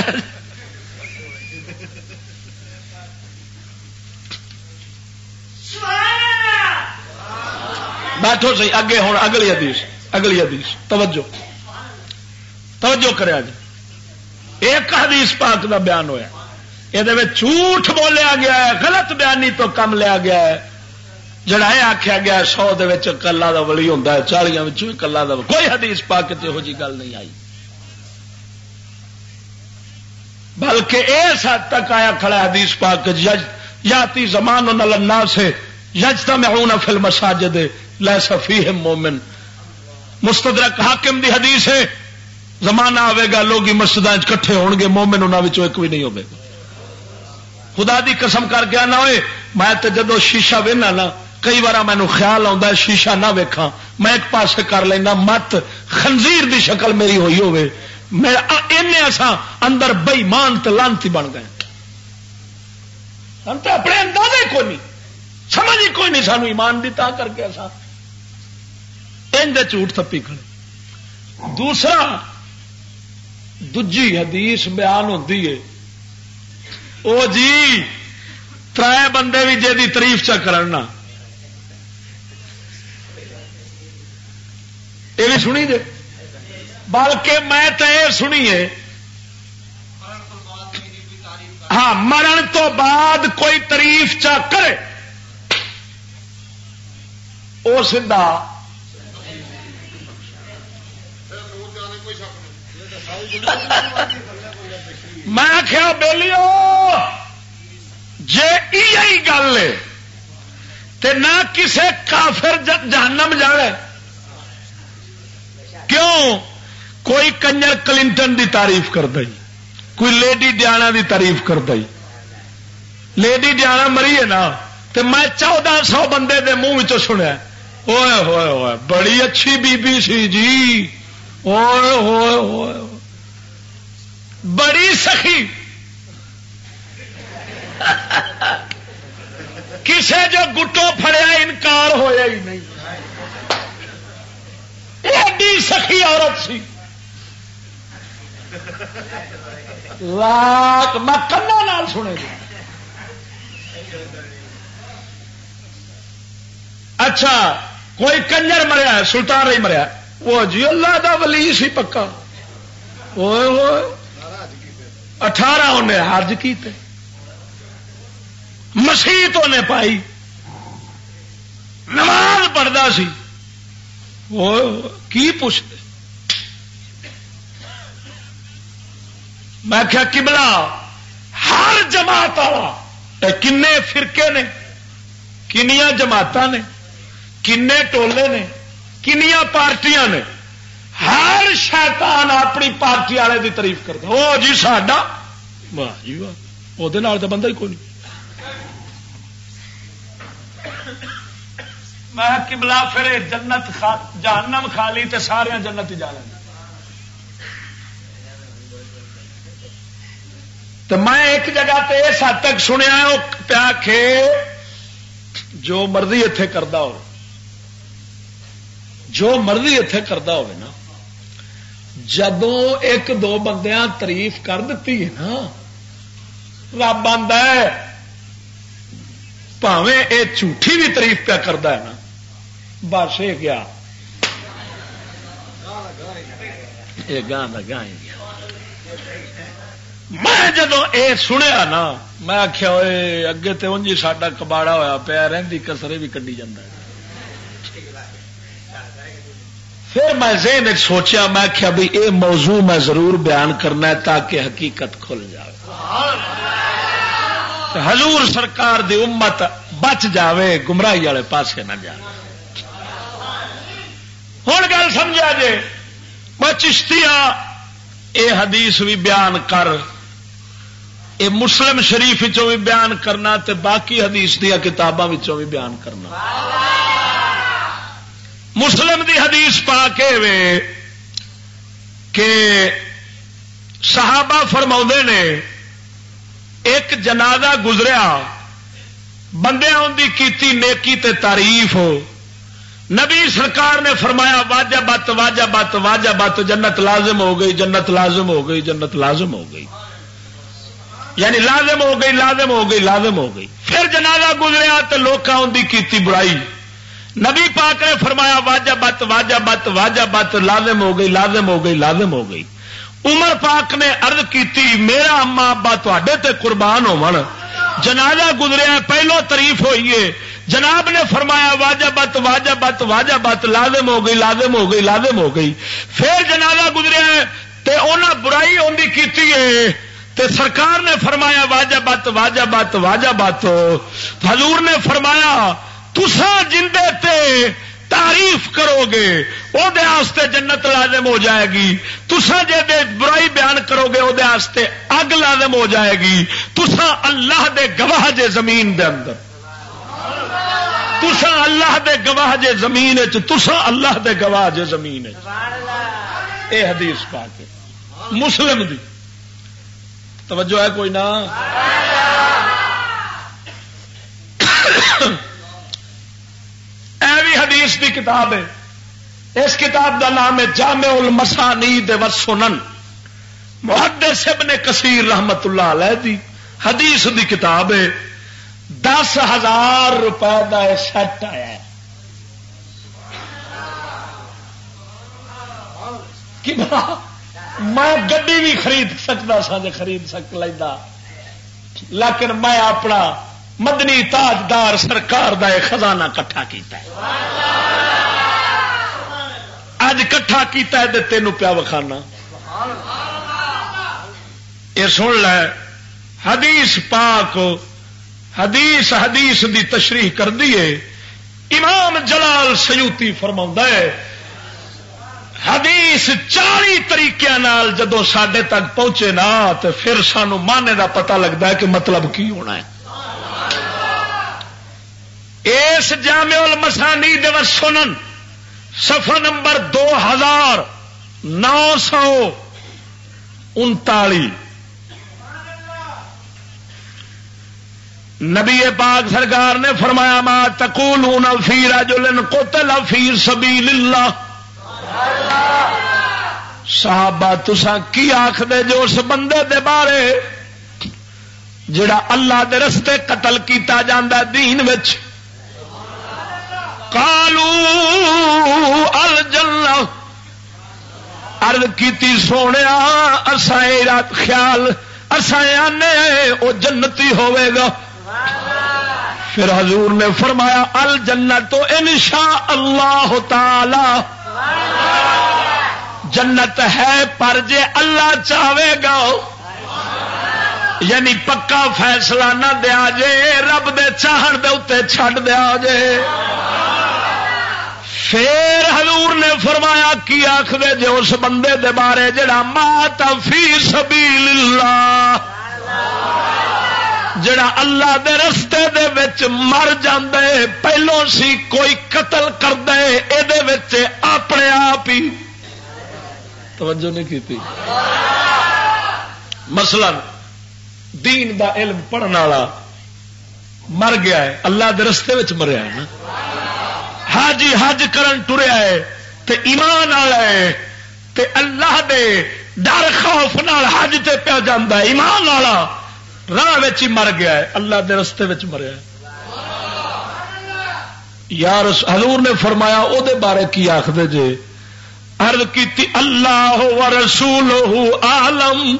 بیٹھو سی، اگے ہوں اگلی حدیث اگلی حدیث۔ توجہ۔ توجہ کرے جی ایک حدیث پاک دا بیان ہوا یہ جھوٹ بولیا گیا ہے، غلط بیانی تو کم لیا گیا ہے۔ جڑا یہ آخیا گیا سو کلا دا ولی ہوں چالیا کلا دا کوئی حدیث پاک یہو جی گل نہیں آئی۔ بلکہ اس حد تک آیا کھڑا حدیث پاک یاتی زمان نلنا سے یجتا میں ہوں فل مساجد لے سفی مومن۔ مستدرک حاکم دی حدیث ہے۔ زمانہ آئے گا، لوگ مسجد کٹھے ہو گے، مومن انہوں ایک بھی نہیں ہوگا خدا دی قسم کر کے نہ ہوئے، میں تو جدو شیشہ وہنا نا، کئی بار مینو خیال آتا ہے، شیشہ نہ ویکھا میں ایک پاس کر لینا، مت، خنزیر دی شکل میری ہوئی ہوے میں ایسا اندر بئیمان تو لانتی بن گئے۔ ہم تو اپنے اندازے کوئی نہیں، سمجھ ہی کوئی نہیں سانو ایمان دی تا کر کے ایسا ان جھوٹ تھپی کھڑے۔ دوسرا دجی حدیث بیان ہوتی ہے۔ او جی تر بندے بھی جی تریف چ کرنا یہ بھی سنی جے بلکہ میں تو یہ سنی ہے۔ ہاں مرن تو بعد کوئی تریف چا کرے۔ وہ سیدھا میں آخیا بہلیو جی گل تے نہ کسے کافر جہنم جانے کیوں؟ کوئی کنجر کلنٹن دی تعریف کر دئی کوئی لیڈی ڈیانا دی تعریف کر دئی لیڈی ڈیانا مری ہے نا تو میں چودہ سو بندے دے منہ سنیا ہوئے ہوئے ہوئے، بڑی اچھی بی بی سی جی۔ ہوئے ہوئے ہوئے۔ بڑی سخی کسے جو گٹو پڑیا انکار ہوا ہی نہیں۔ ایڈی سخی عورت سی۔ لاک، میں کنا سنے گا اچھا کوئی کنجر مریا سلطان رہی مریا وہ جی اللہ دا ولی سی پکا۔ ہوئے ہوئے اٹھارہ انہیں حج کیتے مسیت انہیں پائی۔ نماز پڑھتا سی۔ وہ کی پوچھتے؟ میں کیا کبلا ہر جماعت والا کن فرقے نے کنیا جماعت نے کن ٹولے نے کنیا پارٹیاں نے۔ ہر شیطان اپنی پارٹی والے کی تعریف کرتا وہ جی ساڈا۔ واہ جی واہ۔ وہ بندہ ہی کوئی نہیں۔ میں کملا پھر جنت جہنم خالی تے سارے جنت ہی جا لیں تو میں ایک جگہ تے اس حد تک سنیا وہ پیا کے جو مرضی اتے کرتا ہو جو مرضی اتے کرتا ہو نا جدو ایک دو بندیاں تعریف کر دیتی ہے نا، رب آد پاوے اے جھوٹھی بھی تعریف پیا کرتا ہے نا۔ بس یہ گیا۔ یہ گاہ گاہ میں جدو اے سنیا نا، میں آخیا اگے تو انجی ساڈا کباڑا ہوا پیا رہی کسرے بھی کڈی جانا پھر میں ذہن سوچیا، میں آخیا بھی اے موضوع میں ضرور بیان کرنا ہے تاکہ حقیقت کھل جائے۔ حضور سرکار دی امت بچ جاوے، گمراہی والے پاسے نہ جائے۔ ہوں گل سمجھا جے، میں چشتیا اے حدیث بھی بیان کر، اے مسلم شریف بھی بیان کرنا تے باقی حدیث دیا کتابوں بھی بیان کرنا۔ مسلم دی حدیث پا کے وے کہ صحابہ فرما نے ایک جنازہ گزریا بندے کیتی نیکی تے تعریف ہو۔ نبی سرکار نے فرمایا، واجہ بت واجہ بت واجہ بت، جنت لازم ہو گئی، جنت لازم ہو گئی، جنت لازم ہو گئی۔ یعنی لازم ہو گئی، لازم ہو گئی، لازم ہو گئی۔ پھر جنازہ گزریا تو لوگ کیتی برائی۔ نبی پاک نے فرمایا، واجہ بت واجہ بت واجہ بت، لازم ہو گئی، لازم ہو گئی، لازم ہو گئی۔ عمر پاک نے ارد کی میرا اما ابا تے قربان ہو جنازہ گزریا، پہلو تاریف ہوئی ہے۔ جناب نے فرمایا، واجہ بت واجہ بت واجہ بت، لازم ہو گئی، لازم ہو گئی، لازم ہو گئی۔ پھر جنازہ گزریا تے انہیں برائی آدھی کی سرکار نے فرمایا، واجہ بت واجہ بت واجہ بت۔ حضور نے فرمایا تسا جندے تے تعریف کرو گے وہ جنت لازم ہو جائے گی۔ تسا جی برائی بیان کرو گے وہ اگ لازم ہو جائے گی۔ تسا اللہ دے گواہ جے زمین دے اندر۔ تسا اللہ دے گواہ جے زمین تسا اللہ دے گواہ جے زمین اے حدیث پا کے مسلم دی۔ توجہ ہے کوئی نہ حدیث کی کتاب ہے۔ اس کتاب کا نام ہے جامع المسانید و سنن۔ محدث ابن کثیر رحمت اللہ علیہ دی حدیث دی کتاب ہے۔ دس ہزار روپے کا سیٹ آیا ہے۔ میں گڈی بھی خرید سکتا سا، خرید سک لینا لیکن میں اپنا مدنی تاجدار سرکار دا خزانہ کٹھا کیتا ہے۔ اج کٹھا کیتا ہے تینوں پیا وکھانا۔ یہ سن لے، حدیث پاک، حدیث حدیث دی تشریح کر دیے امام جلال سیوتی فرما ہے، حدیث چالی طریقے جدو سڈے تک پہنچے نا تو پھر سانو مانے دا پتہ لگتا ہے کہ مطلب کی ہونا ہے۔ اس جامع المسانی دو سنن سفر نمبر دو ہزار نو سو انتالی۔ نبی پاک سرکار نے فرمایا، ما تکول فی رجل قتل فی سبیل اللہ۔ صحابہ تسا کی آخ دے جو اس بندے دے بارے؟ جڑا اللہ دے رستے قتل کیتا جاندہ دین وچ۔ کالو الجل ارد کی سونے رات خیال آنے وہ جنتی ہوے گا۔ پھر حضور نے فرمایا، الجنت تو ان شاء اللہ تعالی۔ جنت ہے پر جے اللہ چاہے گا۔ یعنی پکا فیصلہ نہ دیا جے، رب دے چاہن دے اتنے چھڈ دیا جے۔ پھر حضور نے فرمایا، کی آخر جو اس بندے دے بارے جڑا مات فی سبیل اللہ جڑا اللہ دے رستے دے وچ مر جاندے، پہلو سی کوئی قتل کر دے اے اپنے آپ ہی۔ توجہ نہیں کی مثلا دین دا علم پڑھنے والا مر گیا ہے، اللہ دے رستے وچ مریا ہے نا۔ حج حج کرن ٹریا ہے، تے ایمان والا ہے، تے اللہ دے ڈر خوف نال حج تے پیا جانا ہے، ایمان والا راہ ہی مر گیا ہے، اللہ دے رستے مریا ہے۔ یار حضور نے فرمایا، او دے بارے کی آخر جے؟ ارد کی اللہ و رسول عالم۔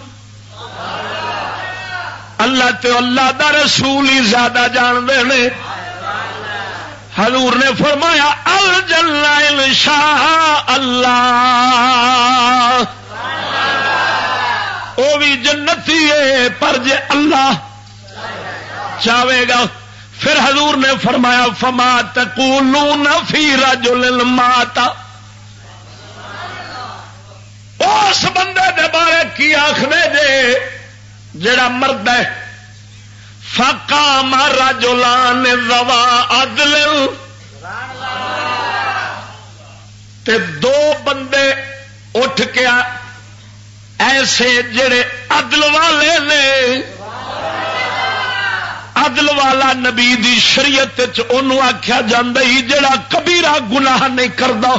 اللہ تے اللہ دا رسول ہی زیادہ جانتے ہیں۔ حضور نے فرمایا ال شاہ اللہ وہ بھی جنتی ہے، پر جے اللہ چاہے گا۔ پھر حضور نے فرمایا، فما تقولون فی رجل ماتا اس بندے دے بارے کی آخر جے جڑا مرد ہے فکا مارا جولان روا عدل۔ تے دو بندے اٹھ کے ایسے جڑے عدل والے نے۔ عدل والا نبی دی شریعت آخیا جا جڑا کبیرا گناہ نہیں کرتا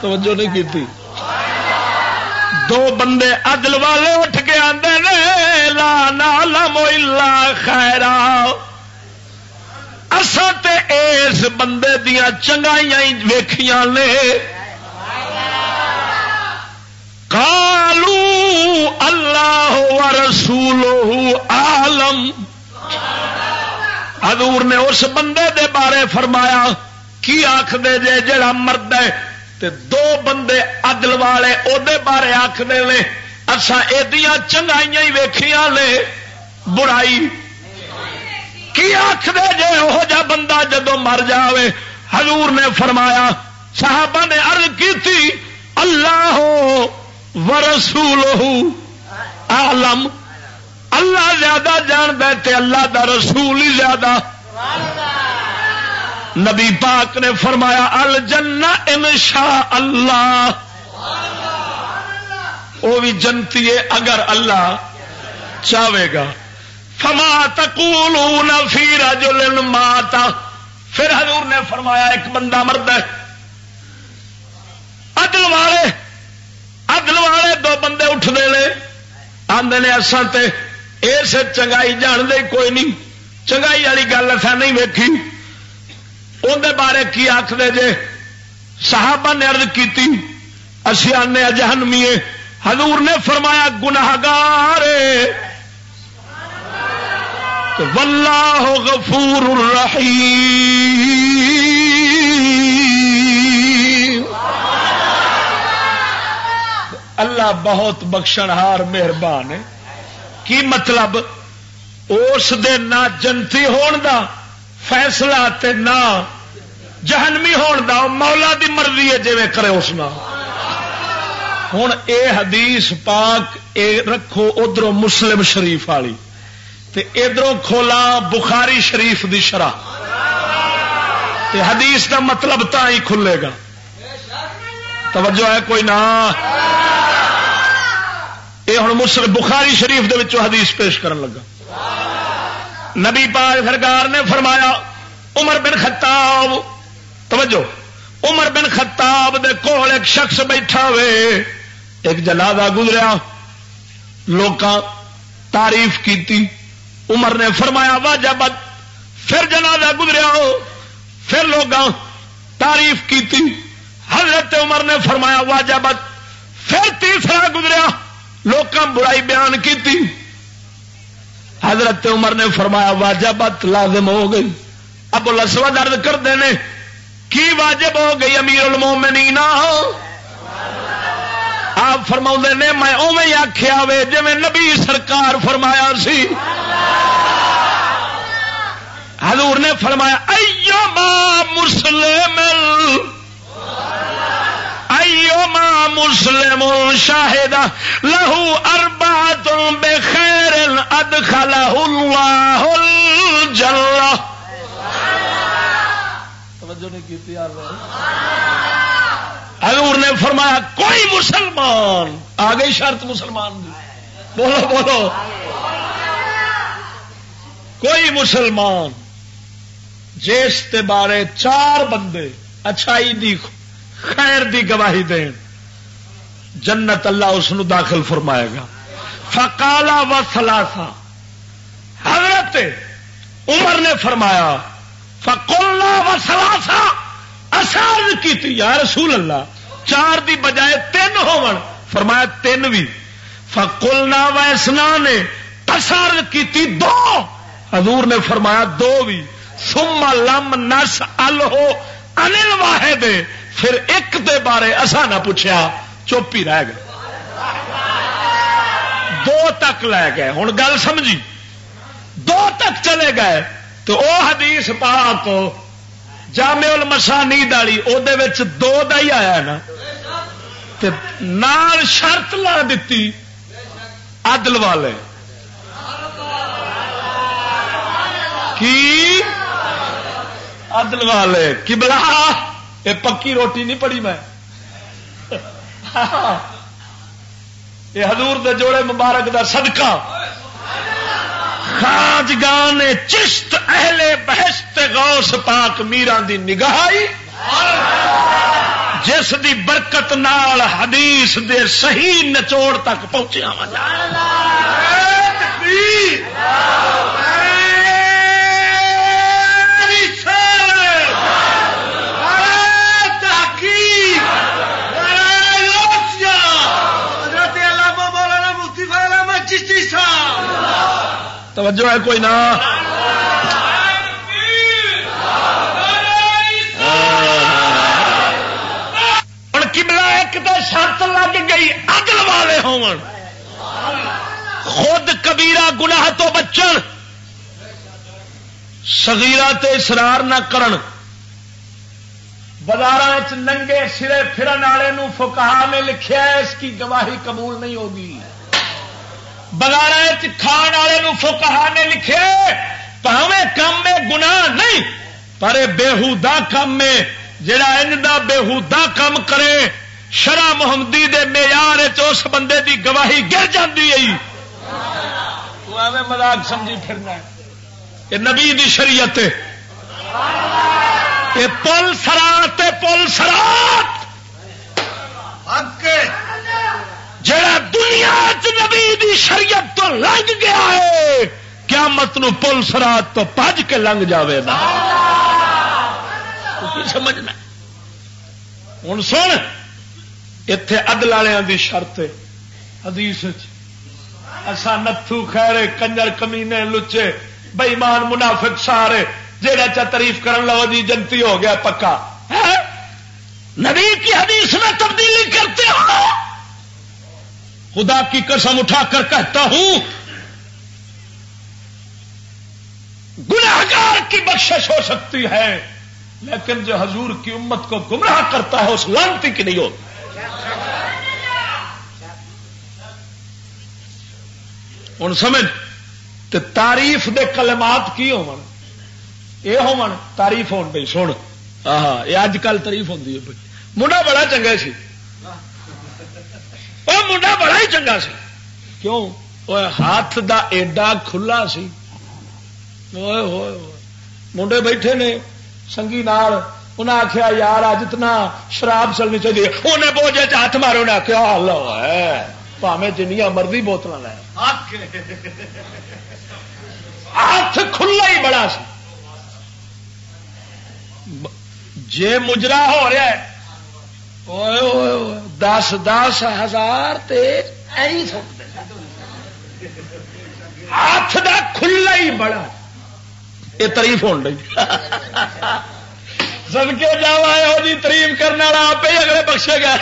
توجہ نہیں کی دو بندے عدل والے اٹھ کے آدھے لا نالم الا خیرا۔ اصا تے اس بندے دیا چنگائیاں ویخیاں نے۔ کالو اللہ و رسول عالم۔ حضور نے اس بندے دے بارے فرمایا، کی آخ دے جے جڑا مرد ہے تے دو بندے عدل والے او دے بارے آخر نے اصا یہ چنگائیاں ہی ویخیا نے۔ برائی۔ کی آخر جے وہ جا بندہ جدو مر جاوے؟ حضور نے فرمایا، صحابہ نے ارد کی اللہ ہو ورسول عالم۔ اللہ زیادہ جان تے اللہ دا رسول ہی زیادہ۔ نبی پاک نے فرمایا، الجنہ انشاء اللہ وہ بھی جنتی ہے اگر اللہ چاہے گا۔ فما تقولون فی رجل ماتا پھر حضور نے فرمایا، ایک بندہ مرد ہے۔ عدل والے عدل والے دو بندے اٹھتے ہیں۔ آدھے نے اصل تے اس چنگائی جان دے کوئی نہیں۔ چنگائی والی گل اصا نہیں ویکھی۔ اندر بارے کی آخر جے؟ صحابہ نے ارد کی اسی آنے جہنمی حضور نے فرمایا گناگار واللہ غفور الرحیم۔ اللہ بہت بخشن ہار مہربان ہے۔ کی مطلب؟ اس دے نہ جنتی ہون دا۔ فیصلہ تے نہ جہنمی ہون دا مولا دی مرضی ہے جی کرے اس ہوں اے حدیث پاک اے رکھو ادھر مسلم شریف والی ادھر کھولا بخاری شریف دی شرح۔ تے حدیث دا مطلب تا ہی کھلے گا۔ توجہ ہے کوئی نہ یہ ہوں مسلم بخاری شریف دے حدیث پیش کرن لگا۔ نبی پاک سرکار نے فرمایا، عمر بن خطاب، توجہ، عمر بن خطاب دے کول ایک شخص بیٹھا ہوئے، ایک جنازہ گزریا لوگ تعریف کی عمر نے فرمایا واجبت پھر جنازہ گزریا ہو پھر لوگ تعریف کی حضرت عمر نے فرمایا واجبت پھر تیسرا گزریا لوگ برائی بیان کی حضرت عمر نے فرمایا واجبت لازم ہو گئی۔ اب لسوا درد کرتے ہیں، کی واجب ہو گئی امیر المومنین؟ آپ فرما نے، میں اوے آخیا وے جی نبی سرکار فرمایا سی۔ حضور نے فرمایا ایما مسلم ایما مسلم شاہد لہو اربا تم بے خیر اد خلا توجہ نہیں کی حضور نے فرمایا کوئی مسلمان آ گئی شرط مسلمان دی۔ بولو بولو۔ کوئی مسلمان جس کے بارے چار بندے اچھائی دی خیر دی گواہی دین۔ جنت اللہ اس داخل فرمائے گا۔ فکالا و سلاسا حضرت عمر نے فرمایا فکولنا وسلاسا اصل کی یا رسول اللہ، چار دی بجائے تین ہو فرمایا تین بھی۔ فکولنا ویسنا نے اصل کی دو۔ حضور نے فرمایا دو بھی۔ سم لم نس ال ہو انل واحد۔ پھر ایک دے بارے اصا نہ پوچھا چپ ہی رہ گئے۔ دو تک لے گئے۔ ہوں گل سمجھی؟ دو تک چلے گئے۔ تو او حدیث پاک جامع المسانی والی وہ دو دا ہی آیا نا۔ نال شرط لا دیتی عدل والے۔ کی؟ عدل والے۔ کی بلا یہ پکی روٹی نہیں پڑی میں۔ یہ حضور دے جوڑے مبارک دا صدقہ۔ خاج گان چشت اہل بہشت غوث پاک میران دی نگاہی۔ جس دی برکت نال حدیث دے صحیح نچوڑ تک پہنچیا توجہ ہے کوئی نہ کبلا ایک تو شرط لگ گئی اگل والے ہو خود کبیرا گناہ تو بچن سگیرا اسرار نہ کرن بازار ننگے سرے فرن والے فکا نے لکھیا اس کی گواہی قبول نہیں ہوگی بازار کھان والے فکہ نے لکھے پاوے کم میں گنا نہیں پر بےحدا کم میں جڑا ان دا بےحدا کم کرے شرا محمدی دے معیار اس بندے دی گواہی گر جاتی ہے۔ مزاق سمجھی پھرنا یہ نبی دی شریعت یہ پل سرات پل سرات جڑا دنیا نبی دی شریعت تو لنگ گیا ہے، قیامت نو پل سرات تو پج کے لنگ جاوے گا۔ سمجھنا؟ ہوں سن اتے ادل والوں کی شرط حدیث اسا نتھو خیرے، کنجر کمینے لچے بئیمان منافق سارے جہاں چا تعریف کرن لو جی جنتی ہو گیا پکا۔ ہاں؟ نبی کی حدیث میں تبدیلی کرتے ہو۔ خدا کی قسم اٹھا کر کہتا ہوں، گناہگار کی بخشش ہو سکتی ہے، لیکن جو حضور کی امت کو گمراہ کرتا ہے، اس لانتی کی نہیں ہوتی۔ ہوں سمجھ تو تعریف دے کلمات کی ہو یہ ہو تعریف ہو بھائی سن۔ یہ اج کل تعریف ہوتی ہے۔ منڈا بڑا چنگا سی۔ وہ منڈا بڑا ہی چنگا سی کیوں ہاتھ دا ایڈا کھلا سی منڈے بیٹھے نے سنگی نال انہیں آخیا یار اج اتنا شراب چلنی چاہیے انہیں بوجھے ہاتھ مارو نے آخیا ہلو ہے پاوے جنیا مرضی بوتل لے ہاتھ کھلا ہی بڑا سی جے مجرا ہو رہا ہے دس دس ہزار ہاتھ دا کھلا ہی بڑا یہ تریف ہو رہی سب کے جا جی تریف کرنے والا آپ ہی اگلے بخشے گا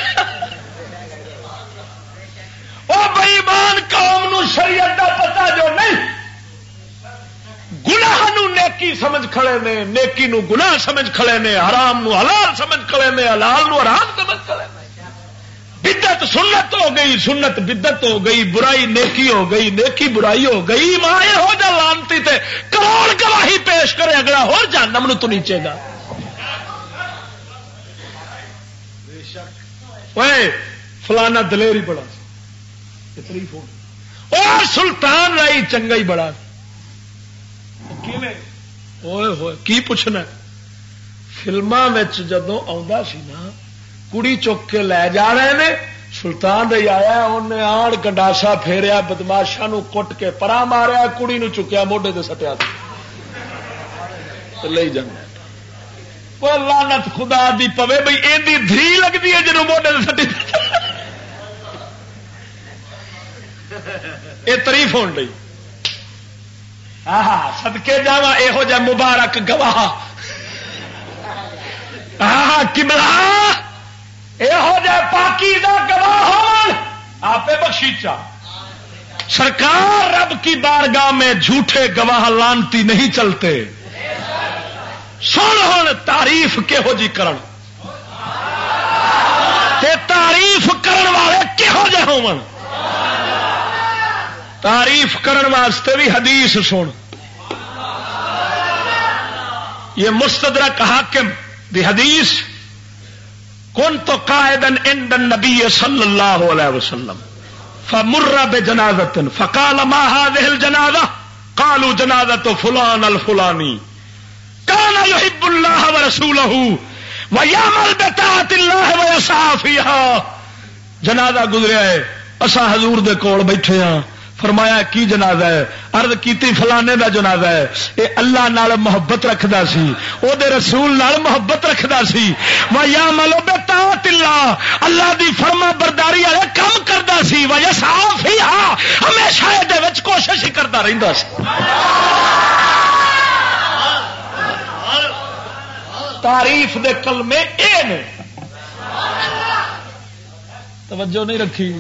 وہ بئیمان قوم نو شریعت کا پتا جو نہیں گناہ نو نیکی سمجھ کھڑے نے، نیکی نو گناہ سمجھ کھڑے نے، حرام نو حلال سمجھ کھڑے نے، حلال نو حرام سمجھ کھڑے نے۔ بدت سنت ہو گئی، سنت بدت ہو گئی، برائی نیکی ہو گئی، نیکی برائی ہو گئی ماں ہو جا لانتی تے، کروڑ گواہی پیش کرے اگلا ہو جانم نو تو نیچے گا۔ فلانا دلیر ہی بڑا سلطان رائی چنگا ہی بڑا کی پوچھنا فلما جدو نا، کڑی چک کے لے جا رہے ہیں سلطان رہی آیا انہیں آن گنڈاسا پھیریا بدماشا کٹ کے پرا ماریا، کڑی نو چکیا، موڈے سے سٹیا لے جانا وہ لانت خدا دی پوے بھائی یہ دری لگتی ہے جنوب موڈے سے سٹی۔ یہ تریف ہو سدکے جا یہو جہ مبارک گواہ۔ کملا یہو جہ پاکی کا گواہ آپ بخشیچا سرکار رب کی بارگاہ میں جھوٹے گواہ لانتی نہیں چلتے۔ سن ہوں تعریف کہہو جی کرن۔ تے تعریف کرن والے کہہو جہ ہو تعریف کرن واسطے بھی حدیث سن۔ یہ مستدرک حاکم دی حدیث کون تو قائدن ان نبی صلی اللہ علیہ وسلم، فمر بے جنازت فقال ما هذه الجنازه قالوا جنازه فلان الفلانی كان يحب الله ورسوله ويعمل بطاعه الله ويسعى فيها۔ جنازہ گزریا ہے اسا حضور دے کول بیٹھے ہاں۔ فرمایا، کی جنازہ ہے؟ ارد کیتی، فلانے دا جنازہ ہے. اے اللہ نال محبت رکھدا سی، او دے رسول نال محبت رکھدا سی۔ و یا ملو بتاعت اللہ. اللہ دی فرما برداری والے کام کردا سی، و یصاف ہی ہمیشہ دے وچ کوشش ہی کردا رہندا سی۔ تعریف دے کلمے اے نے۔ توجہ نہیں رکھی۔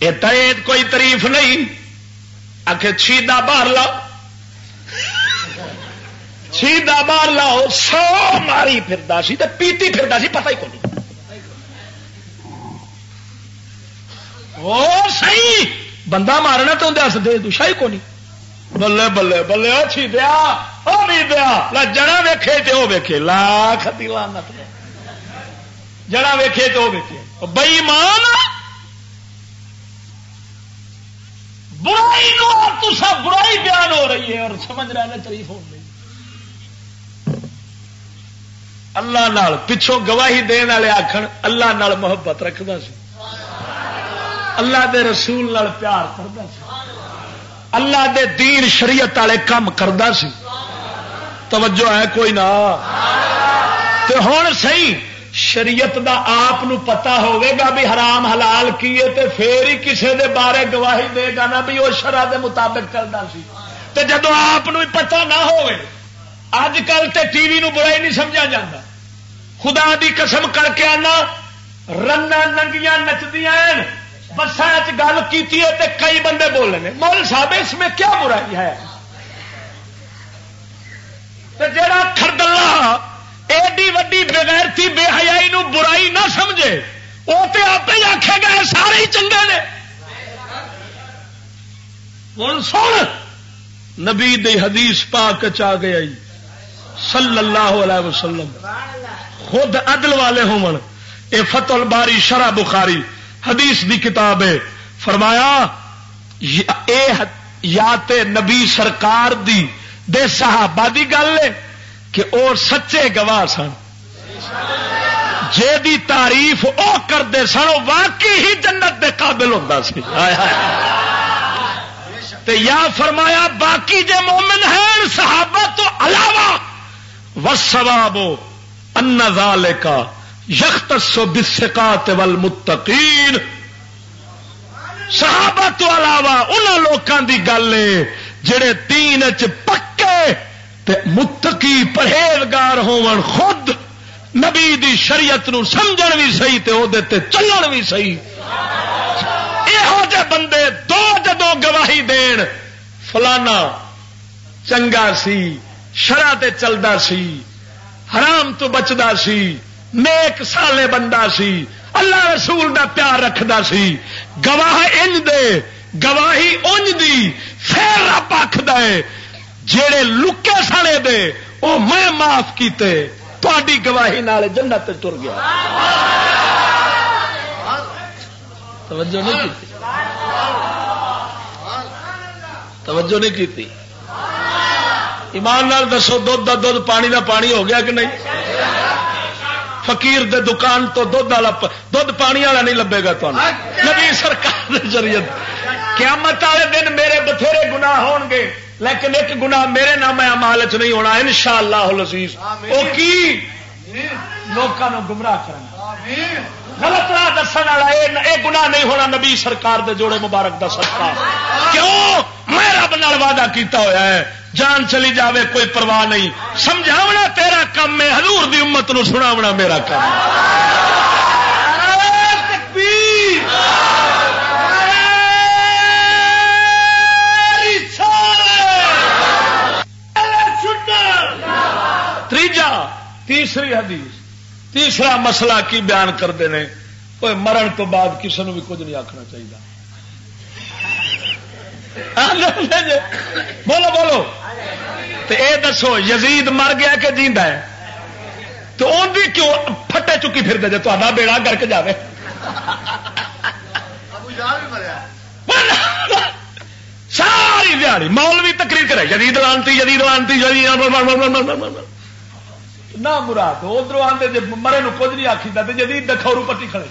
یہ کوئی تریف نہیں۔ آخ چیدہ باہر لاؤ۔ چیدہ باہر لاؤ، سو ماری پھردا سی پیتی پھردا سی، پتہ ہی کون سی بندہ مارنا تو دس دے دشا ہی کونی بلے بلے بلے وہ چی دیا وہ بھی دیا جنا ویکھے تو وہ ویکھے، لاکھ جنا ویکھے تو وہ ویکھے۔ بئی مان برائی نو تو سب برائی بیان ہو رہی ہے اور سمجھ رہے ہیں تریف ہو رہی اللہ نال پچھوں گواہی دن والے آخر اللہ نال محبت رکھتا سی۔ اللہ دے رسول نال پیار کرتا سی۔ اللہ دے دین شریعت والے کام کرتا سی۔ توجہ ہے کوئی نہ۔ ہوں صحیح شریعت دا آپ پتا ہوگا بھی حرام حلال کیے تے پھر ہی کسی دے بارے گواہی دے گا نا بھی وہ شرح دے مطابق کرتا سی۔ تے جدو آپ پتا نہ ہوئے اج کل تے ٹی وی نو برائی نہیں سمجھا جاتا خدا دی قسم کر کے آنا رن ننگیاں نچدیا بسان گل کی کئی بندے بول رہے مول صاحب، اس میں کیا برائی ہے؟ جڑا خردلہ ایڈی وڈی بغیرتی بے حیائی نو برائی نہ سمجھے وہ تو آپ ہی آخے گا سارے ہی چنگے نے۔ ہوں سن، نبی دی حدیث پاک چاہ گیا صلی اللہ علیہ وسلم۔ خود عدل والے ہون۔ اے فتح الباری شرح بخاری حدیث دی کتاب ہے۔ فرمایا اے یا تے نبی سرکار دی دے صحابہ دی گل ہے۔ کہ وہ سچے گواہ سن۔ جے دی تعریف وہ کرتے سن واقعی ہی جنت دے قابل ہوتا سی۔ تے یا فرمایا، باقی جے مومن ہیں، صحابہ تو علاوہ وسواب ان ذالک یختص بالثقات والمتقین صحابہ تو علاوہ ان لوکاں دی گل ہے، جڑے تین چ پکے متقی پرہیزگار ہون خود نبی دی شریعت نو سمجھن بھی صحیح تے او چلن بھی صحیح۔ یہو جہ بندے دو جدو گواہی دین، فلانا چنگا سی شرح تے چلتا سی، حرام تو بچتا سی، نیک سالے بندہ سی، اللہ رسول دا پیار رکھدا سی۔ گواہ انج دے، گواہی انج دی، پھر رب آخد جڑے لکے سڑے دے وہ میں معاف کیتے تاری گواہی نال جنت تر گیا۔ توجہ نہیں کی توجہ نہیں کی ایمان نال دسو دھد کا دھد پانی کا پانی ہو گیا کہ نہیں؟ فقیر دے دکان تو دھد والا دھد پانی والا نہیں لبے گا تمہیں نبی سرکار شریعت قیامت والے دن میرے بتھیرے گناہ ہون گے لیکن ایک گنا میرے نام امال چ نہیں ہونا ان شاء اللہ لذیذ وہ کی؟ لوگوں گمراہ کرنا غلط راہ دس والا یہ گنا نہیں ہونا نبی سرکار دے جوڑے مبارک دا سرکار کیوں؟ میں رب نال وعدہ کیتا ہویا ہے۔ جان چلی جاوے کوئی پرواہ نہیں۔ سمجھاونا تیرا کم ہے حضور دی امت نو سناونا میرا کام تیجا تیسری حدیث، تیسرا مسئلہ کی بیان کرتے ہیں کوئی مرن تو بعد کسی نے بھی کچھ نہیں آخنا چاہیے بولو بولو۔ تو اے دسو، یزید مر گیا کہ جیندا ہے؟ تو ان بھی کیوں پھٹے چکی پھر دے تا بیڑا گرک جائے ساری دیہی مول بھی تقریر کرے جدید لانتی جدید لانتی جدید نہ مراد ادھر آتے جی مرے نو کچھ نہیں آخی تو جدید دکھورو پٹی کھڑے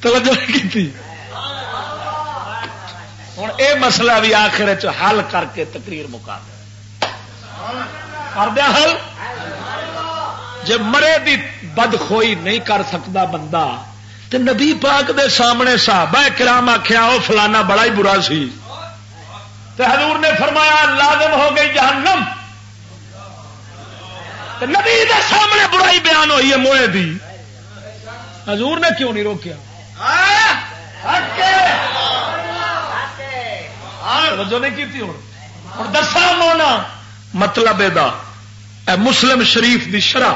توجہ کی ہوں یہ مسئلہ بھی آخر حل کر کے تقریر مکا کر دیا حل جی مرے دی بد خوئی نہیں کر سکتا بندہ تو نبی پاک دے سامنے صحابہ کرام آخیا وہ فلانا بڑا ہی برا سی تو حضور نے فرمایا لازم ہو گئی جہنم۔ نبی دے سامنے برائی بیان ہوئی ہے موئے دی۔ حضور نے کیوں نہیں روکیا؟ جو نہیں کی ہوں۔ دسا مونا مطلب یہ مسلم شریف دی شرح۔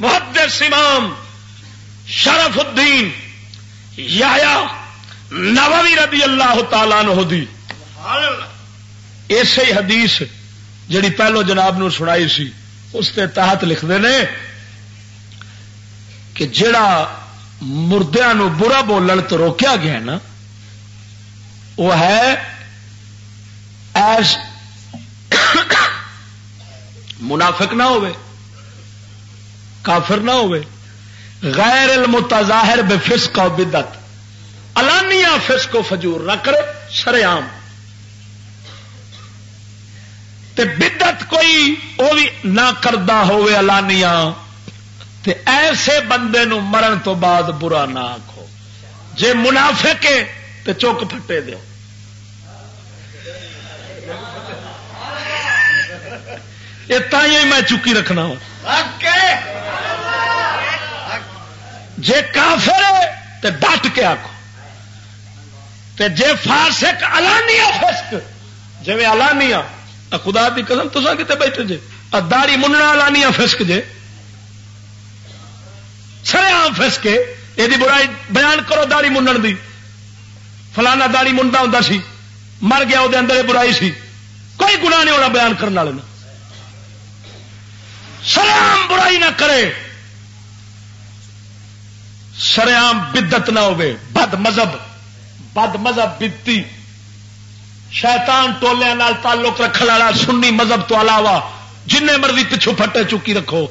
محدث امام شرف الدین یا نووی رضی اللہ تعالی نو دی۔ اسی حدیث جڑی پہلو جناب نو سنائی سی، اس کے تحت لکھتے ہیں کہ جڑا مردیا نو برا بولن تو روکیا گیا نا، وہ ہے ایس منافق نہ ہوئے، کافر نہ ہوئے، غیر المتظاہر بے فسق و بدت الانیا فسق و فجور نہ کرے تے بدت کوئی وہ بھی نہ کردہ ہوئے الانیا تے ایسے بندے نو مرن تو بعد برا نہ آخو جے منافق ہے تے چوک پھٹے دو یہ تھی میں چکی رکھنا ہوں۔ جے کافر ہے تو ڈٹ کے آخو تے جے فاسق الانیا فسق جی الانیا خدا دی قسم تو کتنے بیٹھے جے؟ داڑی مننا الانیا فسق جے۔ سریام فسکے یہ برائی بیان کرو داڑی منن دی۔ فلانا داڑی منڈا ہوں سی، مر گیا وہ اندر برائی سی۔ کوئی گناہ نہیں ہونا بیان کرنے والے سریام برائی نہ کرے۔ سریام بدت نہ ہو بد مذہب۔ بد مذہب بدتی شیطان ٹولیا تعلق رکھنے والا سنی مذہب تو علاوہ جن مرضی پچھو پھٹے چکی رکھو۔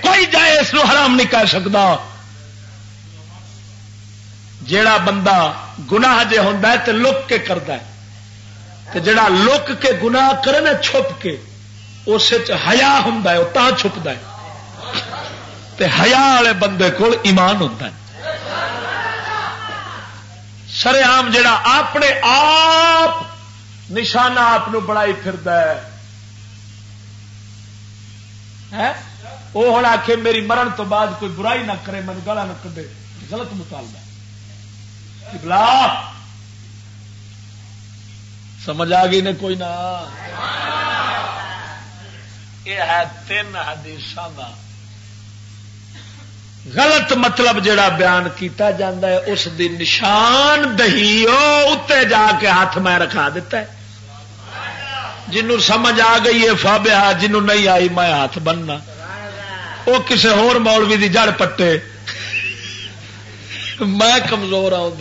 کوئی جائے اس حرام نہیں کہہ سکتا جیڑا بندہ گناہ جے ہوں تو لک کے کرتا ہے۔ جڑا لک کے گناہ کرے نا چھپ کے اس ہیا ہوں وہ چھپتا ہے۔ ہیا والے بندے کو ایمان ہوتا ہے۔ سر آم جا اپنے آپ نشانہ آپ بڑائی پھر وہ ہوں آخ میری مرن تو بعد کوئی برائی نہ کرے مجھے گلا نہ کدے غلط مطالبہ بلا سمجھ آ گئی نے کوئی نہ؟ یہ ہے تین حدیث غلط مطلب جڑا بیان کیتا جاندہ ہے، اس دی نشان دہی اتنے جا کے ہاتھ میں رکھا دیتا ہے۔ جنوں سمجھ آ گئی ہے فابیا جنوں نہیں آئی، میں ہاتھ بننا۔ وہ کسی ہور مولوی دی جڑ پٹے۔ میں کمزور آؤں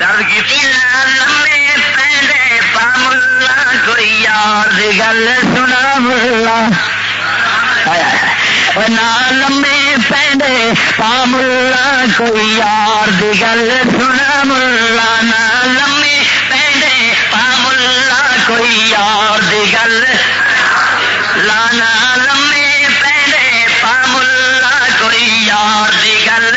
لمے کلا لمبے پام اللہ کوئی یاد گل سنا ملا۔ نہ لمبے پہلے پام کوئی یاد گل سنا ملا۔ نہ لمبے پہلے کوئی یاد گل۔ لانا لمے پہلے پام اللہ کوئی یاد گل۔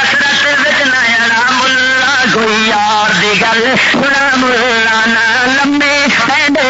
گل سنا ملانا لمبے فائدے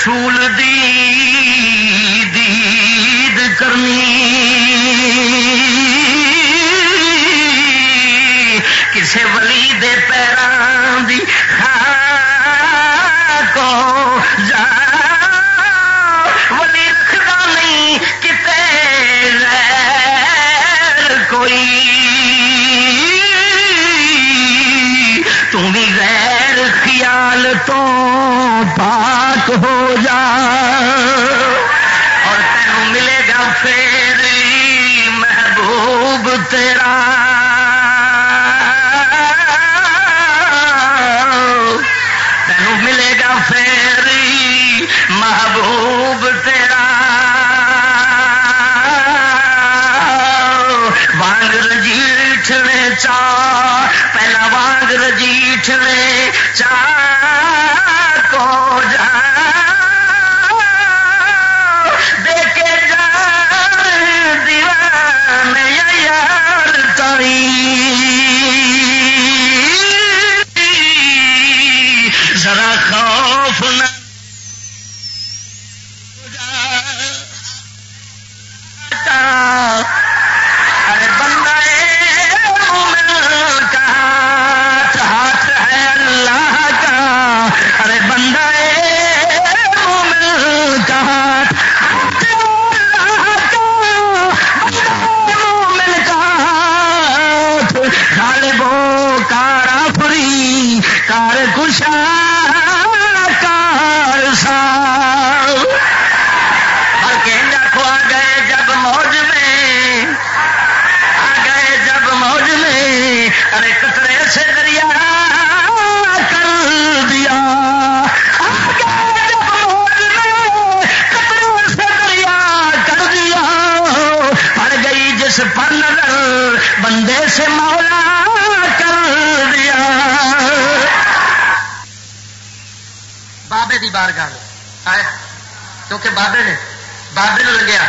رسول دی اتنے بابے نے بابے نو لگیا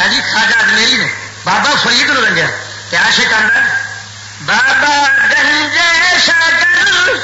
ہاں جی خاجا اجمیری نے بابا فرید نے لگیا کیا شکار بابا گنجے شاگرد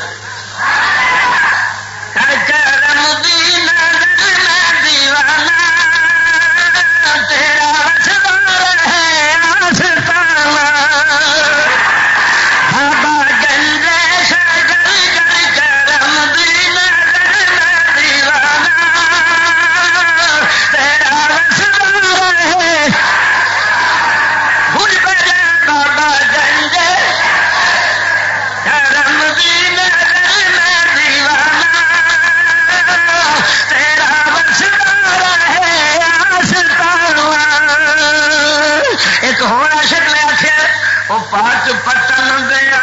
وہ پاچ پٹن دیا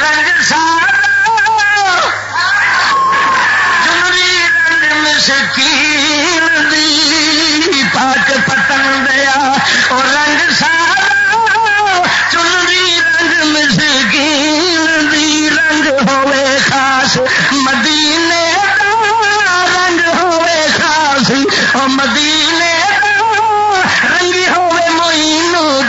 رنگ سارا جمری رنگ مسکین دی پاچ پٹن دیا وہ رنگ سارا چنری رنگ مسکین دی رنگ ہوے خاص، مدینے رنگ ہوے خاص او مدینے رنگی ہوے موئی نو